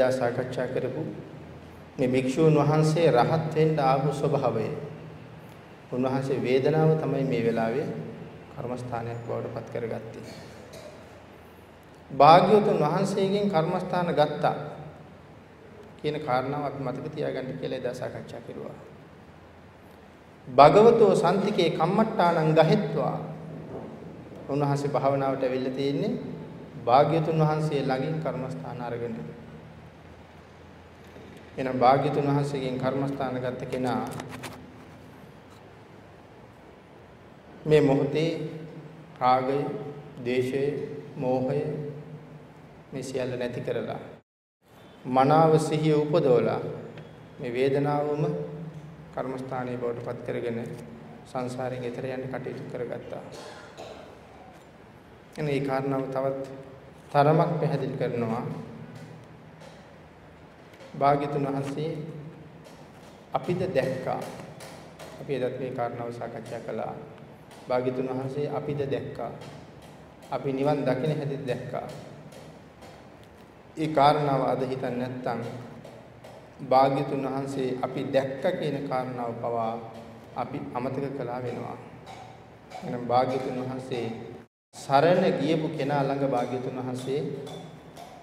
එදා සාකච්ඡා කරපු මේ භික්ෂූන් වහන්සේ රහත් වෙන්න ආපු ස්වභාවය. උන්වහන්සේ වේදනාව තමයි මේ වෙලාවේ කර්මස්ථානයක් බවට පත් කරගත්තේ. භාග්‍යවතුන් වහන්සේගෙන් කර්මස්ථාන ගත්තා කියන කාරණාව අපි මතක තියාගන්න කියලා එදා සාකච්ඡා කරුවා. භගවතෝ සම්තිකේ කම්මට්ටානං ගහෙත්වා උන්වහන්සේ භාවනාවට ඇවිල්ලා තියෙන්නේ භාග්‍යතුන් වහන්සේ ළඟින් කර්මස්ථාන අරගෙන. එහෙනම් භාග්‍යතුන් වහන්සේගෙන් කර්මස්ථාන ගත්ත කෙනා මේ මොහොතේ රාගය, දේශය, මෝහය මේ සියල්ල නැති කරලා මනාව සිහිය උපදවලා මේ වේදනාවම කර්මස්ථානයේ බවට පත් කරගෙන සංසාරයෙන් එතර යන්න කටයුතු කරගත්තා. එනේ මේ කාරණාව තවත් තරමක් පැහැදිලි කරනවා. භාග්‍යතුන් වහන්සේ අපිට දැක්කා. අපි එදත් මේ කාරණාව සාකච්ඡා කළා. භාග්‍යතුන් වහන්සේ අපිට දැක්කා. අපි නිවන් දකින හැටි දැක්කා. ඒ කාරණාව අද හිතන්නේ නැත්නම් භාග්‍යතුන් වහන්සේ අපි දැක්ක කියන කාරණාව පවා අපි අමතක කළා වෙනවා. එහෙනම් භාග්‍යතුන් වහන්සේ සරණ ගියපු කෙනා ළඟ භාග්‍යතුන් වහන්සේ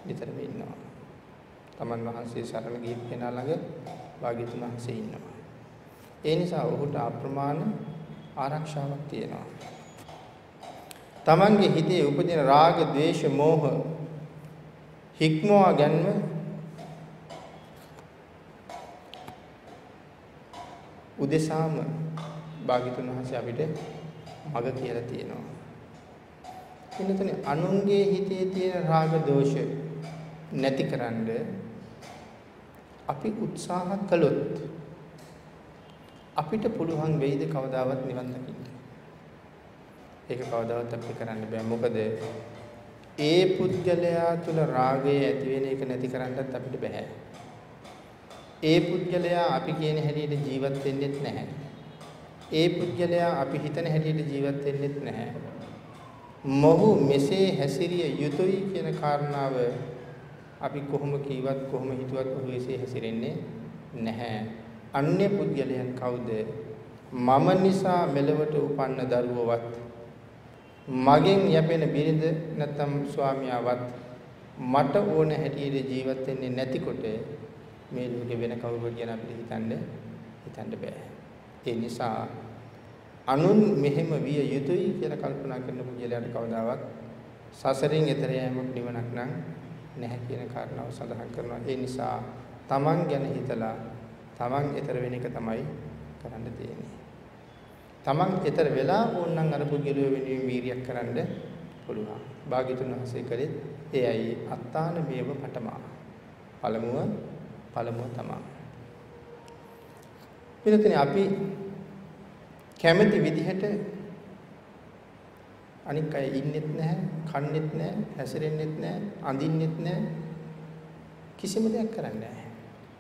නිතරම ඉන්නවා. තමන් වහන්සේ සරණ ගියපු කෙනා ළඟ භාග්‍යතුන් වහන්සේ ඉන්නවා. ඒ නිසා ඔහුට අප්‍රමාණ ආරක්ෂාවක් තියෙනවා. තමන්ගේ හිතේ උපදින රාග, ద్వේෂ, මෝහ හික්මවා ගැනීම උදෙසාම භාග්‍යතුන් වහන්සේ අපිට මඟ කියලා තියෙනවා. එන්නතනේ අනුන්ගේ හිතේ තියෙන රාග දෝෂ නැතිකරන්න අපි උත්සාහ කළොත් අපිට පුළුවන් වෙයිද කවදාවත් නිවන් දකින්න. ඒක කවදාවත් අපිට කරන්න බෑ. මොකද ඒ පුද්ගලයා තුල රාගය ඇති වෙන එක නැති කරන්නත් අපිට බෑ. ඒ පුද්ගලයා අපි කියන හැටියට ජීවත් වෙන්නෙත් නැහැ. ඒ පුද්ගලයා අපි හිතන හැටියට ජීවත් වෙන්නෙත් නැහැ. මොහු මෙසේ හැසිරිය යුතුයි කියන කාරණාව අපි කොහොම කීවත් කොහොම හිතුවත් ඔහු එසේ හැසිරෙන්නේ නැහැ. අන්‍ය පුද්ගලයන් කවුද? මම නිසා මෙලවට උපන්න දරුවවත් මගෙන් යැපෙන බිරිඳ නැත්නම් ස්වාමියාවත් මට ඕන හැටියට ජීවත් වෙන්නේ නැතිකොට මේ ලෝකේ වෙන කවුරුත් ගැන අපිට හිතන්න හිතන්න බෑ. ඒ නිසා අනුන් මෙහෙම විය යුතුයි කියලා කල්පනා කරන පුජලයාට කවදාවත් සසරින් එතර යෑමක් නිවනක් නම් නැහැ කියන කාරණාව සඳහන් කරනවා. ඒ නිසා තමන් ගැන හිතලා තමන් එතර වෙන එක තමයි කරන්න තියෙන්නේ. තමන් එතර වෙලා ඕනනම් අර පුජලිය වෙනුවෙන් වීරියක් කරන්න පුළුවන්. භාග්‍යතුන් වහන්සේ කළේ එයයි අත්තාන මේව පටමා. පළමුව පළමුව තමයි. පිළිතුරේ අපි කැමති විදිහට අනික් අය ඉන්නෙත් නැහැ, කන්නෙත් නැහැ, හැසිරෙන්නෙත් නැහැ, අඳින්නෙත් නැහැ. කිසිම දෙයක් කරන්නේ නැහැ.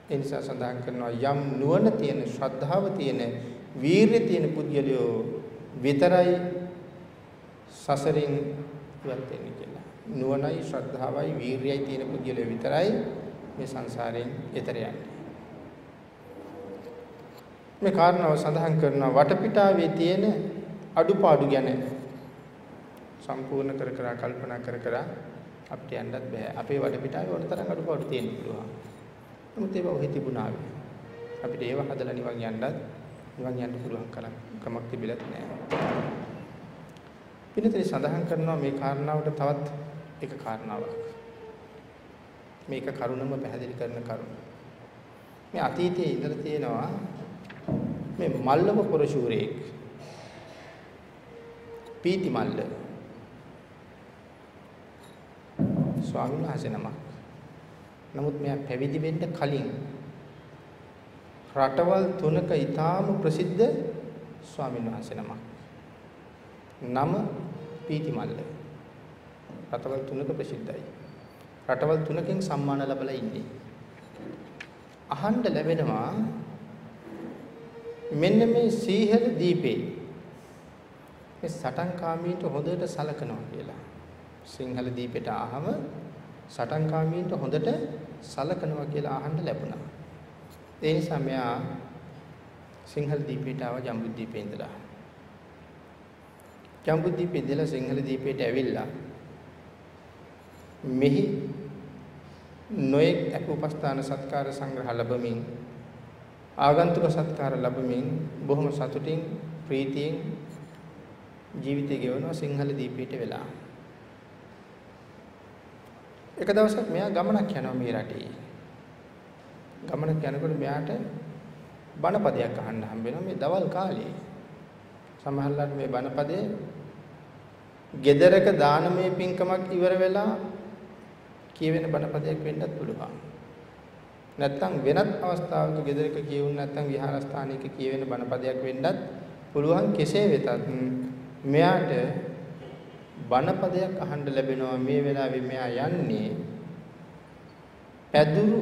ඒ නිසා සඳහන් කරනවා යම් නුවණ තියෙන, ශ්‍රද්ධාව තියෙන, වීරිය තියෙන පුද්ගලයෝ විතරයි සසරින් ඉවත් වෙන්නේ කියලා. නුවණයි, ශ්‍රද්ධාවයි, වීරියයි තියෙන පුද්ගලයෝ විතරයි මේ සංසාරයෙන් එතර යන්නේ. මේ කාරණාව සඳහන් කරනවා වටපිටාවේ තියෙන අඩුපාඩු ගැන සම්පූර්ණ කර කර කල්පනා කර කර අපිට යන්නත් බෑ. අපේ වටපිටාවේ ඕන තරම් අඩුපාඩු තියෙන්න පුළුවන්. නමුත් ඒවා ඔහි තිබුණා වේ. අපිට ඒව හදලා නිවන් යන්නත් නිවන් යන්න පුළුවන් කරක් කමක් තිබිලත් නෑ. පිළිතුරේ සඳහන් කරනවා මේ කාරණාවට තවත් එක කාරණාවක්. මේක කරුණම පැහැදිලි කරන කරුණ. මේ අතීතයේ ඉඳලා තියෙනවා මේ මල්ලව පොරශූරයෙක් පීති මල්ල ස්වාමීන් වහන්සේ නමක්. නමුත් මෙයා පැවිදි වෙන්න කලින් රටවල් තුනක ඊටාම ප්‍රසිද්ධ ස්වාමීන් වහන්සේ නමක්. නම පීති මල්ල. රටවල් තුනක ප්‍රසිද්ධයි. රටවල් තුනකින් සම්මාන ලැබලා ඉන්නේ. අහන්න ලැබෙනවා මෙන්න මේ සීහල දීපේ මේ සටන්කාමීට හොඳට සලකනවා කියලා. සිංහල දීපෙට ආවම සටන්කාමීන්ට හොඳට සලකනවා කියලා අහන්න ලැබුණා. ඒ නිසා මෙයා සිංහල දීපයට ආව ජම්බුද්දීපේ ඉඳලා. ජම්බුද්දීපේ ඉඳලා සිංහල දීපයට ඇවිල්ලා මෙහි නොයෙක් අපෝපස්ථාන සත්කාර සංග්‍රහ ලැබමින් ආගන්තුක සත්කාර ලැබමින් බොහොම සතුටින් ප්‍රීතියෙන් ජීවිතය ගෙවනවා සිංහල දීපයට වෙලා. එක දවසක් මෙයා ගමනක් යනවා මේ රටේ. ගමනක් යනකොට මෙයාට බණපදයක් අහන්න හම්බ වෙනවා මේ දවල් කාලේ. සමහරවිට මේ බණපදේ gedaraක දානමය පින්කමක් ඉවර වෙලා කියවෙන බණපදයක් වෙන්නත් පුළුවන්. නැත්තම් වෙනත් අවස්ථාවක gedaraක කියවුන් නැත්තම් විහාරස්ථානයක කියවෙන බණපදයක් වෙන්නත් පුළුවන් කෙසේ වෙතත් මෙයාට බණපදයක් අහන්න ලැබෙනවා මේ වෙලාවේ මෙයා යන්නේ පැදුරු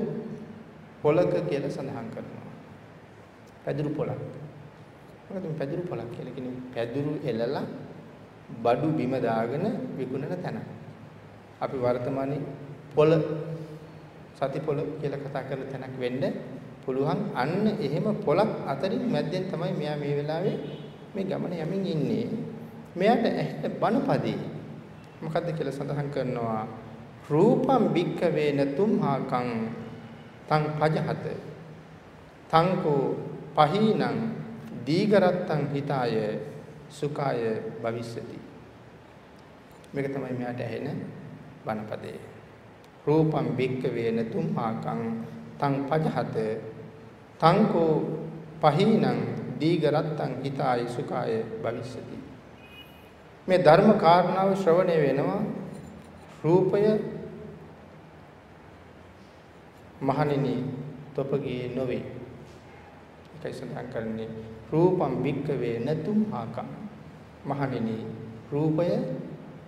පොලක කියලා සඳහන් කරනවා. පැදුරු පොලක්. මොකද පැදුරු පොලක් කියලා කියන්නේ පැදුරු එලලා බඩු බිම දාගෙන විකුණන තැන. අපි වර්තමානයේ පොල සති පොල කියලා කතා කරන තැනක් වෙන්න පුළුවන්. අන්න එහෙම පොලක් අතරින් මැද්දෙන් තමයි මෙයා මේ වෙලාවේ මේ ගමන යමින් ඉන්නේ. මෙයාට ඇහෙන බණපදේ. මොකද්ද කියලා සඳහන් කරනවා? රූපම් භික්කවේ නතුම්හාකං තං පජහත. තංකෝ පහීනං දීගරත්තං හිතාය සුඛාය භවිස්සති. මේක තමයි මෙයාට ඇහෙන බණපදේ රූපම් භික්කවේ නතුම්හාකං තං පජහත. තංකෝ පහීනං දීගරත්තං හිතාය සුඛාය භවිස්සති. මේ ධර්ම කාරණාව ශ්‍රවණය වෙනවා. රූපය මහණෙනි තොපගේ නොවේ. ඒකයි සඳහන් කරන්නේ. රූපම් වික්කවේ නතුම් ආකම් මහණෙනි රූපය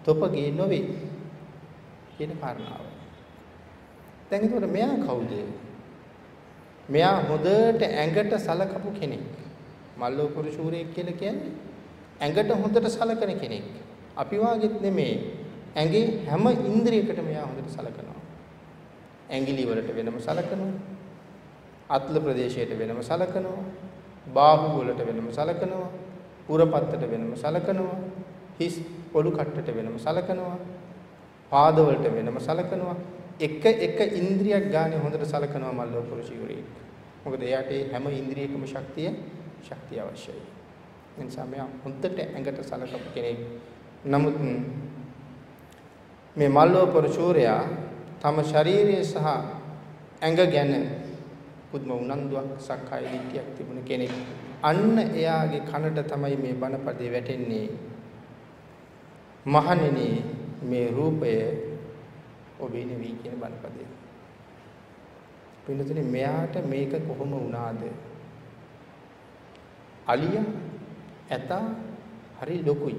තොපගේ නොවේ කියන කාරණාව. දැන් ඒතකොට මෙයා කවුද? මෙයා හොඳට ඇඟට සලකපු කෙනෙක්. මල්ලෝ පුරුෂූරයෙක් කියලා කියන්නේ ඇඟට හොඳට සලකන කෙනෙක්. අපි වාගෙත් නෙමේ. ඇඟේ හැම ඉන්ද්‍රියකටම යා හොඳට සලකනවා. ඇඟිලි වලට වෙනම සලකනවා. අත්ල ප්‍රදේශයට වෙනම සලකනවා. බාහුව වලට වෙනම සලකනවා. උරපත්තට වෙනම සලකනවා. හිස් පොළු කට්ටට වෙනම සලකනවා. පාද වලට වෙනම සලකනවා. එක එක ඉන්ද්‍රියක් ගානේ හොඳට සලකනවා මල්ලෝ පුරුෂියුරේ. මොකද එයාට හැම ඉන්ද්‍රියකම ශක්තිය ශක්තිය අවශ්‍යයි. නිසා මෙයා හොඳට ඇඟට සලකපු කෙනෙක්. නමුත් මේ මල්ලෝපර චූරයා තම ශාරීරිය සහ ඇඟ ගැන පුදුම උනන්දුවක් සක්කාය දිට්ඨියක් තිබුණ කෙනෙක්. අන්න එයාගේ කනට තමයි මේ බණපදේ වැටෙන්නේ. මහණෙනි මේ රූපය ඔබේ නෙවෙයි කියන බණපදේ. පින්නතුනේ මෙයාට මේක කොහොම වුණාද? අලියා ඇතා හරි ලොකුයි.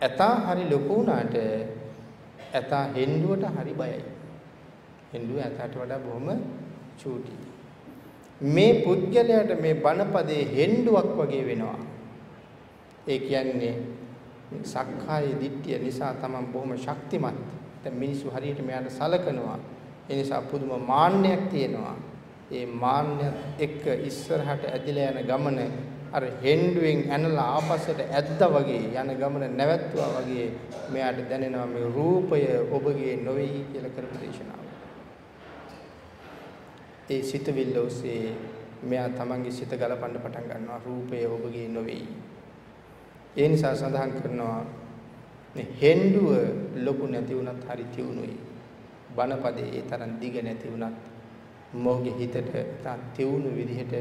ඇතා හරි ලොකු වුණාට ඇතා හෙන්ඩුවට හරි බයයි. හෙන්ඩුව ඇතාට වඩා බොහොම චූටි. මේ පුද්ගලයාට මේ බණපදේ හෙන්ඩුවක් වගේ වෙනවා. ඒ කියන්නේ සක්කාය දිට්ඨිය නිසා තමයි බොහොම ශක්තිමත්. දැන් මිනිස්සු හරියට මෙයාට සලකනවා. ඒ නිසා පුදුම මාන්නයක් තියෙනවා. ඒ මාන්නයත් එක්ක ඉස්සරහට ඇදිලා යන ගමන අර හෙන්ඩුවෙන් ඇනලා ආපස්සට ඇද්දා වගේ යන ගමන නැවැත්තුවා වගේ මෙයාට දැනෙනවා මේ රූපය ඔබගේ නොවේයි කියලා කරපු දේශනාව. ඒ සිතවිල්ල ඔස්සේ මෙයා තමන්ගේ සිත ගලපන්න පටන් ගන්නවා රූපය ඔබගේ නොවේයි. ඒ නිසා සඳහන් කරනවා මේ හෙන්ඩුව ලොකු නැති වුණත් හරි තියුණුයි. බණපදේ ඒ තරම් දිග නැති වුණත් මොහුගේ හිතට තා තියුණු විදිහට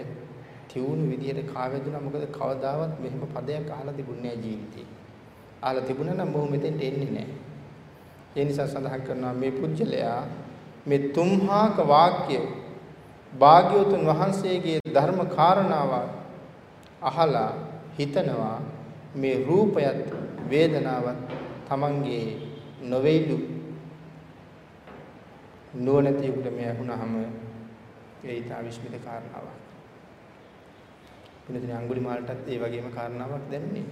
තියුණු විදිහට කාවැදුනා මොකද කවදාවත් මෙහෙම පදයක් අහලා තිබුණේ නැහැ ජීවිතේ. අහලා තිබුණා නම් මොහු මෙතෙන්ට එන්නේ නැහැ. ඒ නිසා සඳහන් කරනවා මේ පුජ්‍යලයා මේ තුම්හාක වාක්‍ය භාග්‍යවතුන් වහන්සේගේ ධර්ම කාරණාව අහලා හිතනවා මේ රූපයත් වේදනාවත් Tamange නොවේලු නුවණැතියෙකුට මේ අහුනහම ඒ ඊට අවිස්මිත කාරණාවක්. වෙනදින අඟුලිමාලටත් ඒ වගේම කාරණාවක් දැනුනේ.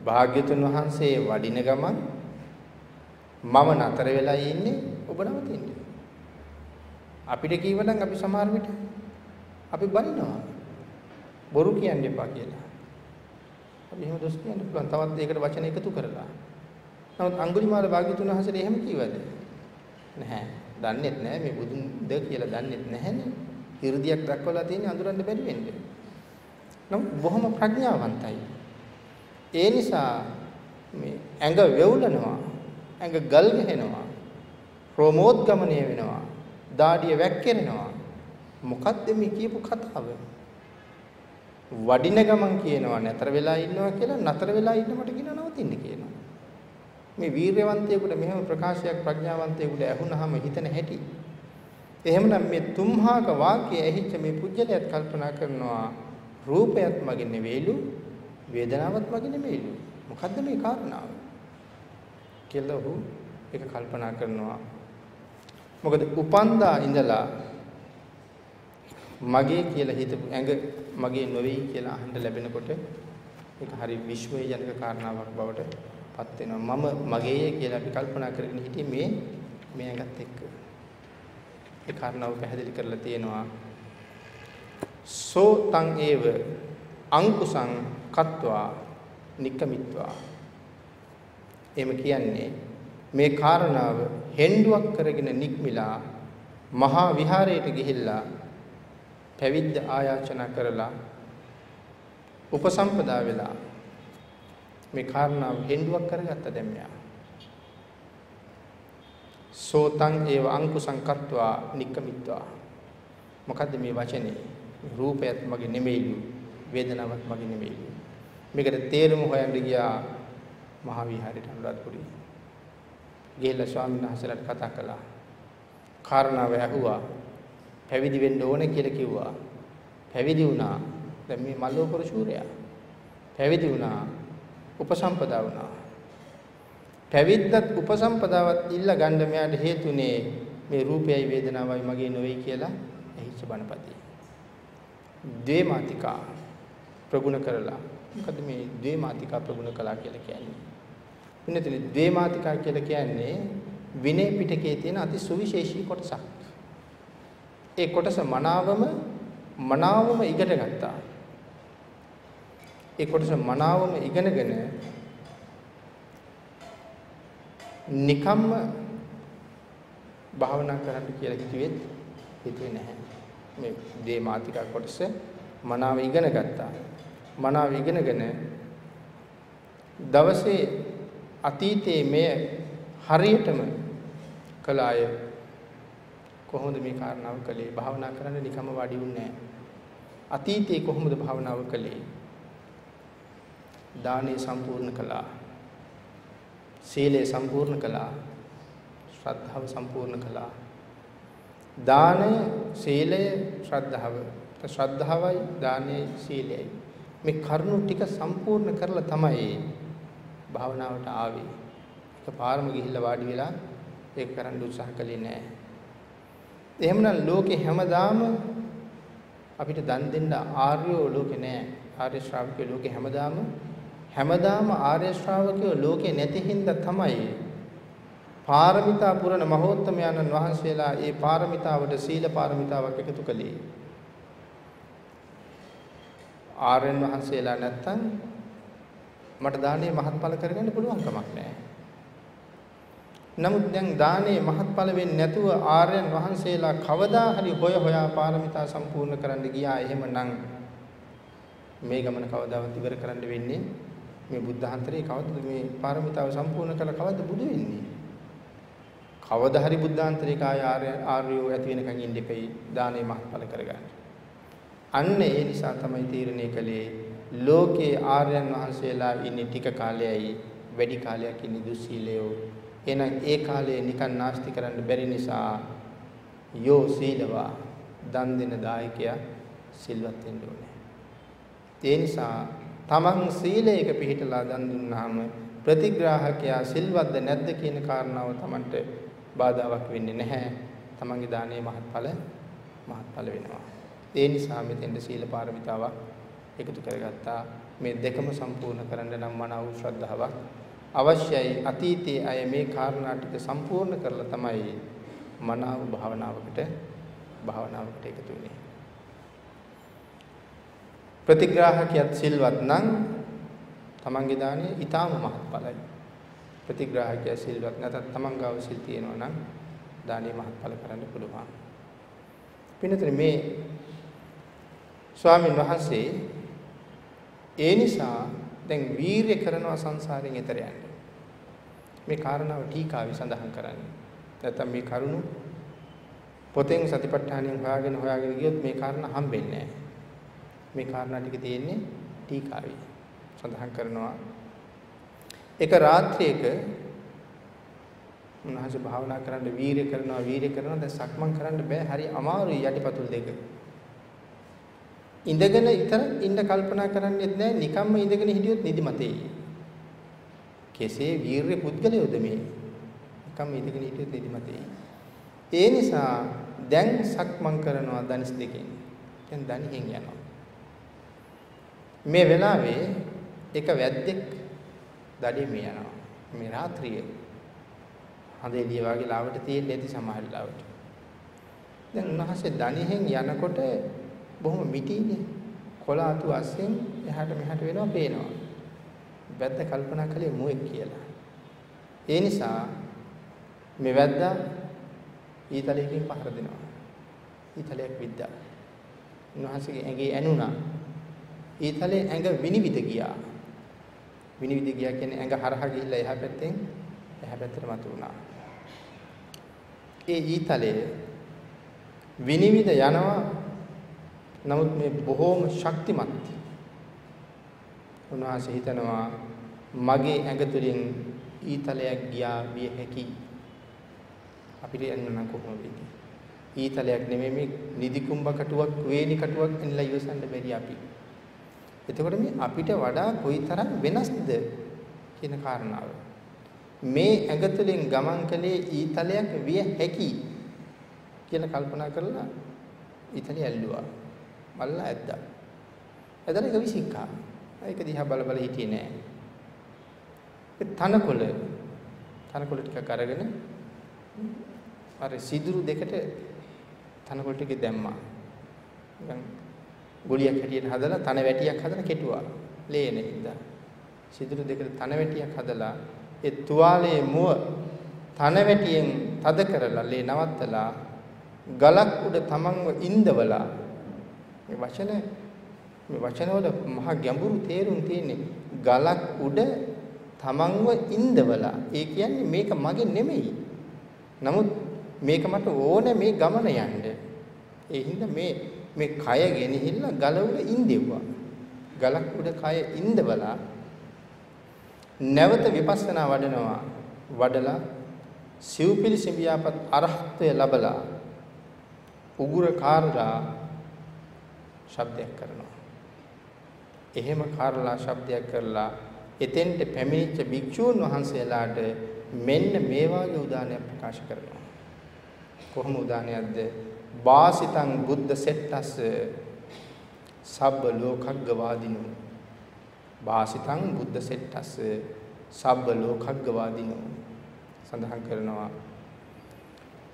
භාග්‍යතුන් වහන්සේ වඩින ගමන් මම නතර වෙලා ඉන්නේ ඔබ නවතින්නේ. අපිට කීවනම් අපි සමහර විට අපි බනිනවා. බොරු කියන්න එපා කියලා. අපි එහෙම දොස් කියන්න පුළුවන්. තවත් ඒකට වචන එකතු කරලා. නමුත් අඟුලිමාල භාග්‍යතුන් වහන්සේට එහෙම කීවද? නැහැ. දන්නේත් නැහැ මේ බුදුන්ද කියලා දන්නේත් නැහැනේ. 이르දියක් දක්වලා තියෙන්නේ අඳුරන්න බැරි වෙන්නේ. නමුත් බොහොම ප්‍රඥාවන්තයි. ඒ නිසා මේ ඇඟ වෙවුලනවා. ඇඟ ගල් ගහනවා. ප්‍රමෝද්ගමණය වෙනවා. දාඩිය වැක්කිරෙනවා. මොකද්ද මේ කියපු කතාව? වඩින ගමන් කියනවා නතර වෙලා ඉන්නවා කියලා නතර වෙලා ඉන්න මට කියන නවතින්න කියනවා. මේ වීරයවන්තයෙකුට මෙහෙම ප්‍රකාශයක් ප්‍රඥාවන්තයෙකුට ඇහුනහම හිතන හැටි. එහෙමනම් මේ තුම්හාක වාක්‍ය ඇහිච්ච මේ පුජ්‍යලයක් කල්පනා කරනවා රූපයත් මගේ නෙවෙයිලු වේදනාවත් මගේ නෙවෙයිලු. මොකද්ද මේ කාරණාව? කියලා ඔහු ඒක කල්පනා කරනවා. මොකද උපන්දා ඉඳලා මගේ කියලා හිතපු ඇඟ මගේ නොවේ කියලා අහන්න ලැබෙනකොට ඒක හරි විශ්වයජනක කාරණාවක් බවට පත් වෙනවා. මම මගේය කියලා අපි කල්පනා කරගෙන හිටියේ මේ මේ ඇඟත් එක්ක. ඒ කාරණාව පැහැදිලි කරලා තියෙනවා. සෝ තං ඒව අංකුසං කତ୍වා නික්කමිත්වා එහෙම කියන්නේ මේ කාරණාව හෙන්ඩුවක් කරගෙන නික්මිලා මහා විහාරයට ගිහිල්ලා පැවිද්ද ආයාචනා කරලා උපසම්පදා වෙලා මේ කාරණාව හෙන්ඩුවක් කරගත්ත දැන් මෙයා. සෝතං ඒව අංකුසං කତ୍වා නික්කමිත්වා. මොකද්ද මේ වචනේ? රූපයත් මගේ නෙමෙයිලු වේදනාවක් මගේ නෙමෙයිලු. මේකට තේරුම හොයන්න ගියා මහා විහාරයට අනුරාධපුරේ. ගිහිල්ලා ස්වාමීන් වහන්සේලාට කතා කළා. කාරණාව ඇහුවා. පැවිදි වෙන්න ඕනේ කියලා කිව්වා. පැවිදි වුණා. දැන් මේ මල්ලෝපර ශූරයා. පැවිදි වුණා. උපසම්පදා වුණා. පැවිද්දත් උපසම්පදාවත් ඉල්ල ගන්න මෙයාට හේතුනේ මේ රූපයයි වේදනාවයි මගේ නොවේ කියලා ඇහිච්ච බණපතිය. ද්වේමාතිකා ප්‍රගුණ කරලා මොකද මේ ද්වේමාතිකා ප්‍රගුණ කළා කියලා කියන්නේ. වෙනතන ද්වේමාතිකා කියලා කියන්නේ විනය පිටකයේ තියෙන අති සුවිශේෂී කොටසක්. ඒ කොටස මනාවම මනාවම ඉගෙන ගත්තා. ඒ කොටස මනාවම ඉගෙනගෙන නිකම්ම භාවනා කරන්න කියලා හිතුවෙත් හිතුවේ නැහැ. මේ දේමාතිකා කොටස මනාව ඉගෙන ගත්තා. මනාව ඉගෙනගෙන දවසේ අතීතයේ මෙය හරියටම කළ අය කොහොමද මේ කාරණාව කළේ භාවනා කරන්න නිකම්ම වඩි වුණේ අතීතයේ කොහොමද භාවනාව කළේ දානේ සම්පූර්ණ කළා සීලය සම්පූර්ණ කළා ශ්‍රද්ධාව සම්පූර්ණ කළා දානය සීලය ශ්‍රද්ධාව ශ්‍රද්ධාවයි දානයයි සීලයයි මේ කරුණු ටික සම්පූර්ණ කරලා තමයි භාවනාවට ආවේ. එකපාරම ගිහිල්ලා වාඩි වෙලා ඒක කරන්න උත්සාහ කළේ නෑ. එහෙමනම් ලෝකේ හැමදාම අපිට දන් දෙන්න ආර්යෝ ලෝකේ නෑ. ආර්ය ශ්‍රාවකයෝ ලෝකේ හැමදාම හැමදාම ආර්ය ශ්‍රාවකයෝ ලෝකේ නැති හින්දා තමයි පාරමිතා පුරන මහෝත්තමයන්න් වහන්සේලා ඒ පාරමිතාවට සීල පාරමිතාවක් එකතු කළේ. ආර්යයන් වහන්සේලා නැත්තම් මට දානේ මහත්ඵල කරගන්න පුළුවන් කමක් නැහැ. නමුත් දැන් දානේ මහත්ඵල වෙන්නේ නැතුව ආර්යයන් වහන්සේලා කවදා හරි හොය හොයා පාරමිතා සම්පූර්ණ කරන්න ගියා එහෙමනම් මේ ගමන කවදාවත් ඉවර කරන්න වෙන්නේ මේ බුද්ධාන්තරේ කවදද මේ පාරමිතාව සම්පූර්ණ කළ කවද බුදු වෙන්නේ? කවදා හරි බුද්ධාන්තරේ කාය ආර්යෝ ඇති වෙනකන් ඉන්න එපයි දානේ මහත්ඵල කරගන්න. අන්න ඒ නිසා තමයි තීරණය කළේ ලෝකේ ආර්යයන් වහන්සේලා ඉන්නේ ටික කාලයයි වැඩි කාලයක් ඉන්නේ දුස්සීලයෝ. එහෙනම් ඒ කාලේ නිකන් නාස්ති කරන්න බැරි නිසා යෝ සීලවා දන් දෙන දායකයා සිල්වත් වෙන්න ඕනේ. ඒ නිසා තමන් සීලයක පිළිපිටලා දන් දුන්නාම ප්‍රතිග්‍රාහකයා සිල්වත්ද නැද්ද කියන කාරණාව තමන්ට බාධාවක් වෙන්නේ නැහැ තමන්ගේ දානයේ මහත්ඵල මහත්ඵල වෙනවා ඒ නිසා මෙතෙන්ට සීල පාරමිතාවක් එකතු කරගත්තා. මේ දෙකම සම්පූර්ණ කරන්න නම් මනාව ශ්‍රද්ධාවක් අවශ්‍යයි අතීතයේ අය මේ කාරණා ටික සම්පූර්ණ කරලා තමයි මනාව භාවනාවකට භාවනාවකට එකතු වෙන්නේ. ප්‍රතිග්‍රාහකයත් සිල්වත් නම් තමන්ගේ දාණය ඊටාම මහත්ඵලයි. ප්‍රතිග්‍රාහකයා සිල්වත් නැත්නම් තමන් ගාව සිල් තියෙනවා නම් දාණය මහත්ඵල කරන්න පුළුවන්. පින්නතර මේ ස්වාමීන් වහන්සේ ඒ නිසා දැන් වීරිය කරනවා සංසාරයෙන් එතර යන්න. මේ කාරණාව ටීකාවේ සඳහන් කරන්නේ. නැත්නම් මේ කරුණු පොතෙන් සතිපට්ඨානියෙන් හොයාගෙන හොයාගෙන ගියොත් මේ කාරණා හම්බෙන්නේ නැහැ. මේ කාරණා ටික තියෙන්නේ ටීකාවේ. සඳහන් කරනවා එක රාත්‍රියක උන්වහන්සේ භාවනා කරන්න වීරිය කරනවා වීරිය කරනවා දැන් සක්මන් කරන්න බෑ හරි අමාරුයි යටිපතුල් දෙක. ඉඳගෙන විතර ඉන්න කල්පනා කරන්නේත් නෑ නිකම්ම ඉඳගෙන හිටියොත් නිදිමතේ. කෙසේ වීරිය පුද්ගලයෝද මේ? නිකම්ම ඉඳගෙන හිටියොත් නිදිමතේ. ඒ නිසා දැන් සක්මන් කරනවා දනිස් දෙකෙන්. දැන් දණිහෙන් යනවා. මේ වෙලාවේ එක වැද්දෙක් දඩේ මේ යනවා. මේ රාත්‍රියේ හඳ එළිය වගේ ලාවට තියෙන්නේ නැති සමහර ලාවට. දැන් උන්වහන්සේ දණිහෙන් යනකොට බොහොම මිටිනේ. කොළ අතු අස්සෙන් එහාට මෙහාට වෙනවා පේනවා. වැද්ද කල්පනා කළේ මුවෙක් කියලා. ඒ නිසා මේ වැද්දා ඊතලයකින් පහර දෙනවා. ඊතලයක් විද්දා. උන්වහන්සේගේ ඇඟේ ඇනුණා. ඊතලේ ඇඟ විනිවිද ගියා. විනිවිද ගියා කියන්නේ ඇඟ හරහා ගිහිල්ලා එහා පැත්තෙන් එහා පැත්තට මතු වුණා. ඒ ඊතලයේ විනිවිද යනවා නමුත් මේ බොහෝම ශක්තිමත්. උන්වහන්සේ හිතනවා මගේ ඇඟ තුලින් ඊතලයක් ගියා විය හැකි. අපිට එන්න නම් කොහොමද වෙන්නේ? ඊතලයක් නෙමෙයි මේ නිදි කුඹ කටුවක් වේලි කටුවක් එන්නලා ඉවසන්න බැරි අපි. එතකොට මේ අපිට වඩා කොයිතරම් වෙනස්ද කියන කාරණාව. මේ ඇඟ තුලින් ගමන් කළේ ඊතලයක් විය හැකි කියලා කල්පනා කරලා ඊතලය ඇල්ලුවා. බලලා ඇද්දා. ඇදලා ඒක විසික්කා. ඒක දිහා බල බල හිටියේ නෑ. ඒ තනකොළ තනකොළ ටිකක් අරගෙන අර සිදුරු දෙකට තනකොළ ටික දැම්මා. නිකන් ගොලියක් හැටියට හදලා තන වැටියක් හදලා කෙටුවා. ලේනේ ඉඳා. සිදුරු දෙකට තන වැටියක් හදලා ඒ තුවාලයේ මුව තන වැටියෙන් තද කරලා ලේ නවත්තලා ගලක් උඩ තමන්ව ඉඳවලා මේ වචන මේ වචනවල මහා ගැඹුරු තේරුම් තියෙන්නේ ගලක් උඩ තමන්ව ඉඳවලා ඒ කියන්නේ මේක මගේ නෙමෙයි නමුත් මේක මට ඕනේ මේ ගමන යන්න ඒ හින්දා මේ මේ කය ගෙනහිල්ලා ගල උඩ ඉඳෙව්වා ගලක් උඩ කය ඉඳවලා නැවත විපස්සනා වඩනවා වඩලා සිව්පිලි සිඹියාපත් අරහත්ත්වය ලබලා උගුර කාරලා ශබ්දයක් කරනවා. එහෙම කාරලා ශබ්දයක් කරලා එතෙන්ට පැමිණිච්ච භික්ෂූන් වහන්සේලාට මෙන්න මේ වාගේ උදානයක් ප්‍රකාශ කරනවා. කොහොම උදානයක්ද? වාසිතං බුද්ධ සෙට්ටස් සබ්බ ලෝකග්ගවාදිනු. වාසිතං බුද්ධ සෙට්ටස් සබ්බ ලෝකග්ගවාදිනු. සඳහන් කරනවා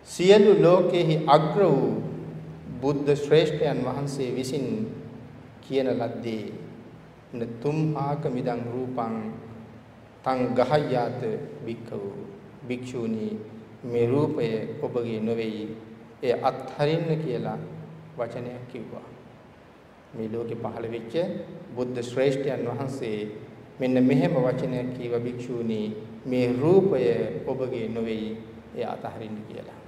සියලු ලෝකෙහි අග්‍ර වූ බුද්ධ ශ්‍රේෂ්ඨයන් වහන්සේ විසින් කියන ලද්දේ නතුම්හාක මිදං රූපං තං ගහයාත බික්ඛු භික්ෂූනි මේ රූපය ඔබගේ නොවේයි ඒ අත්හරින්න කියලා වචනයක් කිව්වා. මේ ලෝකේ පහළ වෙච්ච බුද්ධ ශ්‍රේෂ්ඨයන් වහන්සේ මෙන්න මෙහෙම වචනයක් කීවා භික්ෂූනි මේ රූපය ඔබගේ නොවේයි ඒ අතහරින්න කියලා.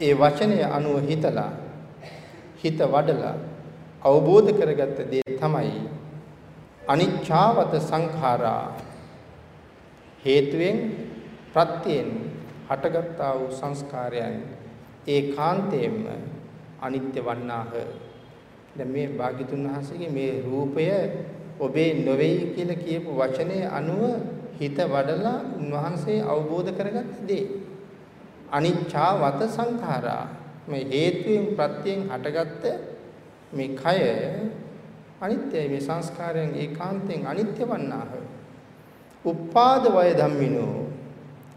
ඒ වචනය අනුව හිතලා හිත වඩලා අවබෝධ කරගත්ත දේ තමයි අනිච්ඡාවත සංඛාරා. හේතුවෙන් ප්‍රත්‍යයෙන් හටගත්තා වූ සංස්කාරයන් ඒකාන්තයෙන්ම අනිත්‍ය වන්නාහ. දැන් මේ භාග්‍යතුන් වහන්සේගේ මේ රූපය ඔබේ නොවේයි කියලා කියපු වචනේ අනුව හිත වඩලා උන්වහන්සේ අවබෝධ කරගත්ත දේ. අනිච්චා වත සංඛාරා. මේ හේතුයෙන් ප්‍රත්‍යයෙන් හටගත්ත මේ කය අනිත්‍යයි. මේ සංස්කාරයන් ඒකාන්තයෙන් අනිත්‍ය වන්නාහ. උපාද වය ධම්මිනෝ.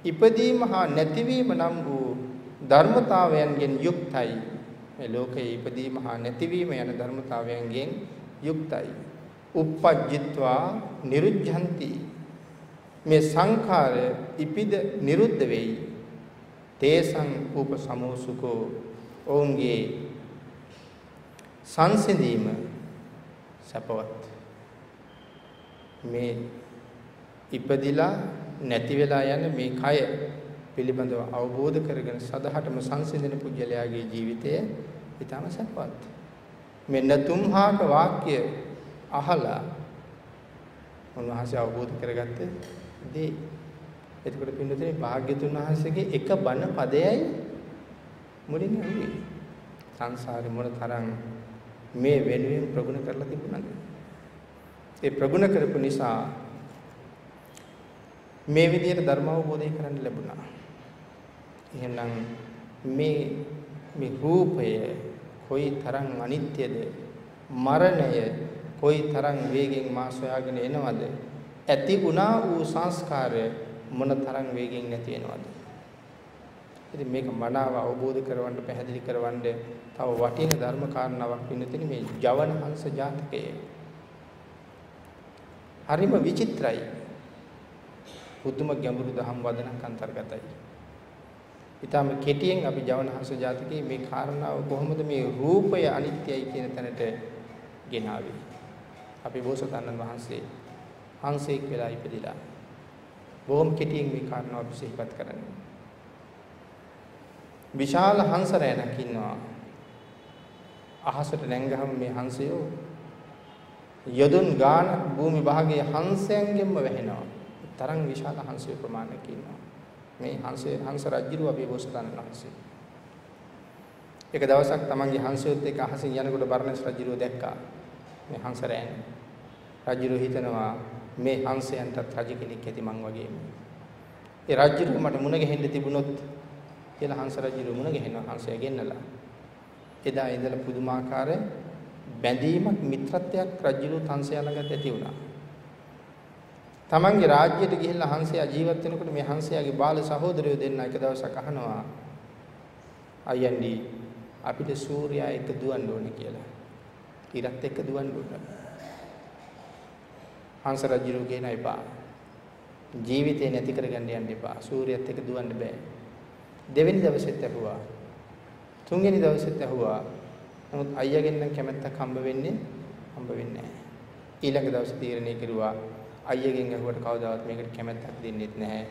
ඉපදීම හා නැතිවීම නම් වූ ධර්මතාවයන්ගෙන් යුක්තයි. මේ ලෝකයේ ඉපදීම හා නැතිවීම යන ධර්මතාවයන්ගෙන් යුක්තයි. uppajjitva niruddhanti මේ සංඛාරය ඉපිද නිරුද්ධ වෙයි. තේසං උප සමෝසුකෝ ඔවුන්ගේ සංසිඳීම සපවත්. මේ ඉපදිලා නැති වෙලා යන මේ කය පිළිබඳව අවබෝධ කරගෙන සදහටම සංසිඳන පුජ්‍යලයාගේ ජීවිතය ඊටම සපවත්. මෙන්න තුම්හාක වාක්‍ය අහලා උන්වහන්සේ අවබෝධ කරගත්ත දේ. එතකොට පින්නතේ භාග්‍යතුන් වහන්සේගේ එක බණ පදයයි මුලින් ඇහුවේ. සංසාරේ මොන තරම් මේ වෙනුවෙන් ප්‍රගුණ කරලා තිබුණාද? ඒ ප්‍රගුණ කරපු නිසා මේ විදිහට ධර්ම අවබෝධය කරන්න ලැබුණා. එහෙනම් මේ මේ රූපය කොයි තරම් අනිත්‍යද? මරණය කොයි තරම් වේගෙන් මා සොයාගෙන එනවද? ඇති වුණා වූ සංස්කාරය මොන තරම් වේගෙන් නැති වෙනවද? ඉතින් මේක මනාව අවබෝධ කරවන්න පැහැදිලි කරවන්න තව වටින ධර්ම කාරණාවක් වෙනතින මේ ජවන හංස ජාතකයේ. හරිම විචිත්‍රයි. පුදුම ගැඹුරු දහම් වදනක් අන්තර්ගතයි. ඊටම කෙටියෙන් අපි ජවන හංස ජාතකයේ මේ කාරණාව කොහොමද මේ රූපය අනිත්‍යයි කියන තැනට ගෙනාවේ අපි බෝසතාණන් වහන්සේ හංසෙක් වෙලා ඉපදිලා බොහොම කෙටියෙන් මේ කාරණාව අපි සිහිපත් කරන්නේ. විශාල හංස රැණක් ඉන්නවා. අහසට නැංගහම මේ හංසයෝ යදුන් ගානක් භූමි භාගයේ හංසයන්ගෙන්ම වැහෙනවා. තරම් විශාල හංසය ප්‍රමාණයක් ඉන්නවා. මේ හංසය හංස රජුව අපි බෝසතාණන් වහන්සේ. එක දවසක් තමන්ගේ හංසයොත් එක්ක අහසින් යනකොට බර්ණස් රජුව දැක්කා. මේ හංස රෑන. රජුරු හිතනවා මේ හංසයන්ටත් රජ කෙනෙක් ඇති මං වගේම. ඒ රජුරු මට මුණ ගැහෙන්න තිබුණොත් කියලා හංස රජුරු මුණ ගැහෙනවා හංසය ගෙන්නලා. එදා ඉඳලා පුදුමාකාර බැඳීමක් මිත්‍රත්වයක් රජුරු හංසයා ළඟට ඇති වුණා. තමන්ගේ රාජ්‍යයට ගිහිල්ලා හංසයා ජීවත් වෙනකොට මේ හංසයාගේ බාල සහෝදරයෝ දෙන්නා එක දවසක් අහනවා අයියන්ඩි අපිට සූර්යයා එක්ක දුවන්න ඕනේ කියලා. ඉරත් එක්ක දුවන්න ඕන. හංස රජුරු කියන එපා. ජීවිතේ නැති කරගන්න යන්න එපා. සූර්යයත් එක්ක දුවන්න බෑ. දෙවෙනි දවසෙත් ඇහුවා. තුන්වෙනි දවසෙත් ඇහුවා. නමුත් අයියාගෙන් නම් කැමැත්තක් හම්බ වෙන්නේ හම්බ වෙන්නේ නැහැ. ඊළඟ දවසේ තීරණය කෙරුවා අයියාගෙන් ඇහුවට කවදාවත් මේකට කැමැත්තක් දෙන්නෙත් නැහැ.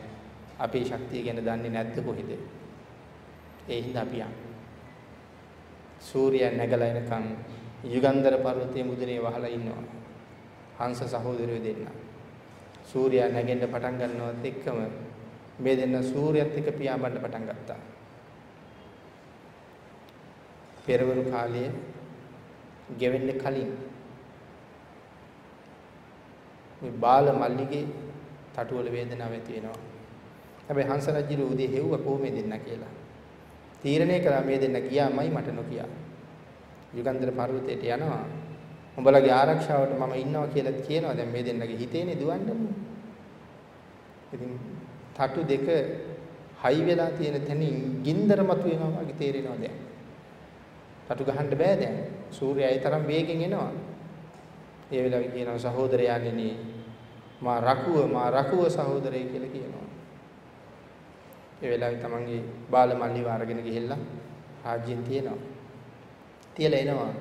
අපේ ශක්තිය ගැන දන්නේ නැද්ද කොහෙද? ඒ හින්දා අපි යන්. සූර්යයා නැගලා එනකන් යුගන්ධර පර්වතයේ මුදුනේ වහලා ඉන්නවා. හංස සහෝදරයෝ දෙන්න. සූර්යයා නැගෙන්න පටන් ගන්නවත් එක්කම මේ දෙන්න සූර්යයත් එක්ක පියාඹන්න පටන් ගත්තා. පෙරවරු කාලයේ ගෙවෙන්න කලින් මේ බාල මල්ලිගේ තටුවල වේදනාවක් ඇති වෙනවා. හැබැයි හංස රජු උදේ හෙව්ව කොහොමද දෙන්න කියලා. තීරණය කළා මේ දෙන්න ගියාමයි මට නොකියා. යුගන්ධර පර්වතයට යනවා. උඹලගේ ආරක්ෂාවට මම ඉන්නවා කියලා කියනවා. දැන් මේ දෙන්නගේ හිතේනේ දුවන්නේ. ඉතින් තටු දෙක හයි වෙලා තියෙන තැනින් ගින්දර මතුවෙනවා වගේ තේරෙනවා දැන්. තටු ගහන්න බෑ දැන්. සූර්යයා ඒ තරම් වේගෙන් එනවා. ඒ වෙලාවේ කියනවා සහෝදරයාණෙනි මා රකුව මා රකුව සහෝදරය කියලා කියනවා. ඒ වෙලාවේ තමන්ගේ බාල මල්ලිව අරගෙන ගිහිල්ලා රාජ්‍යෙන් තියෙනවා. තියලා එනවා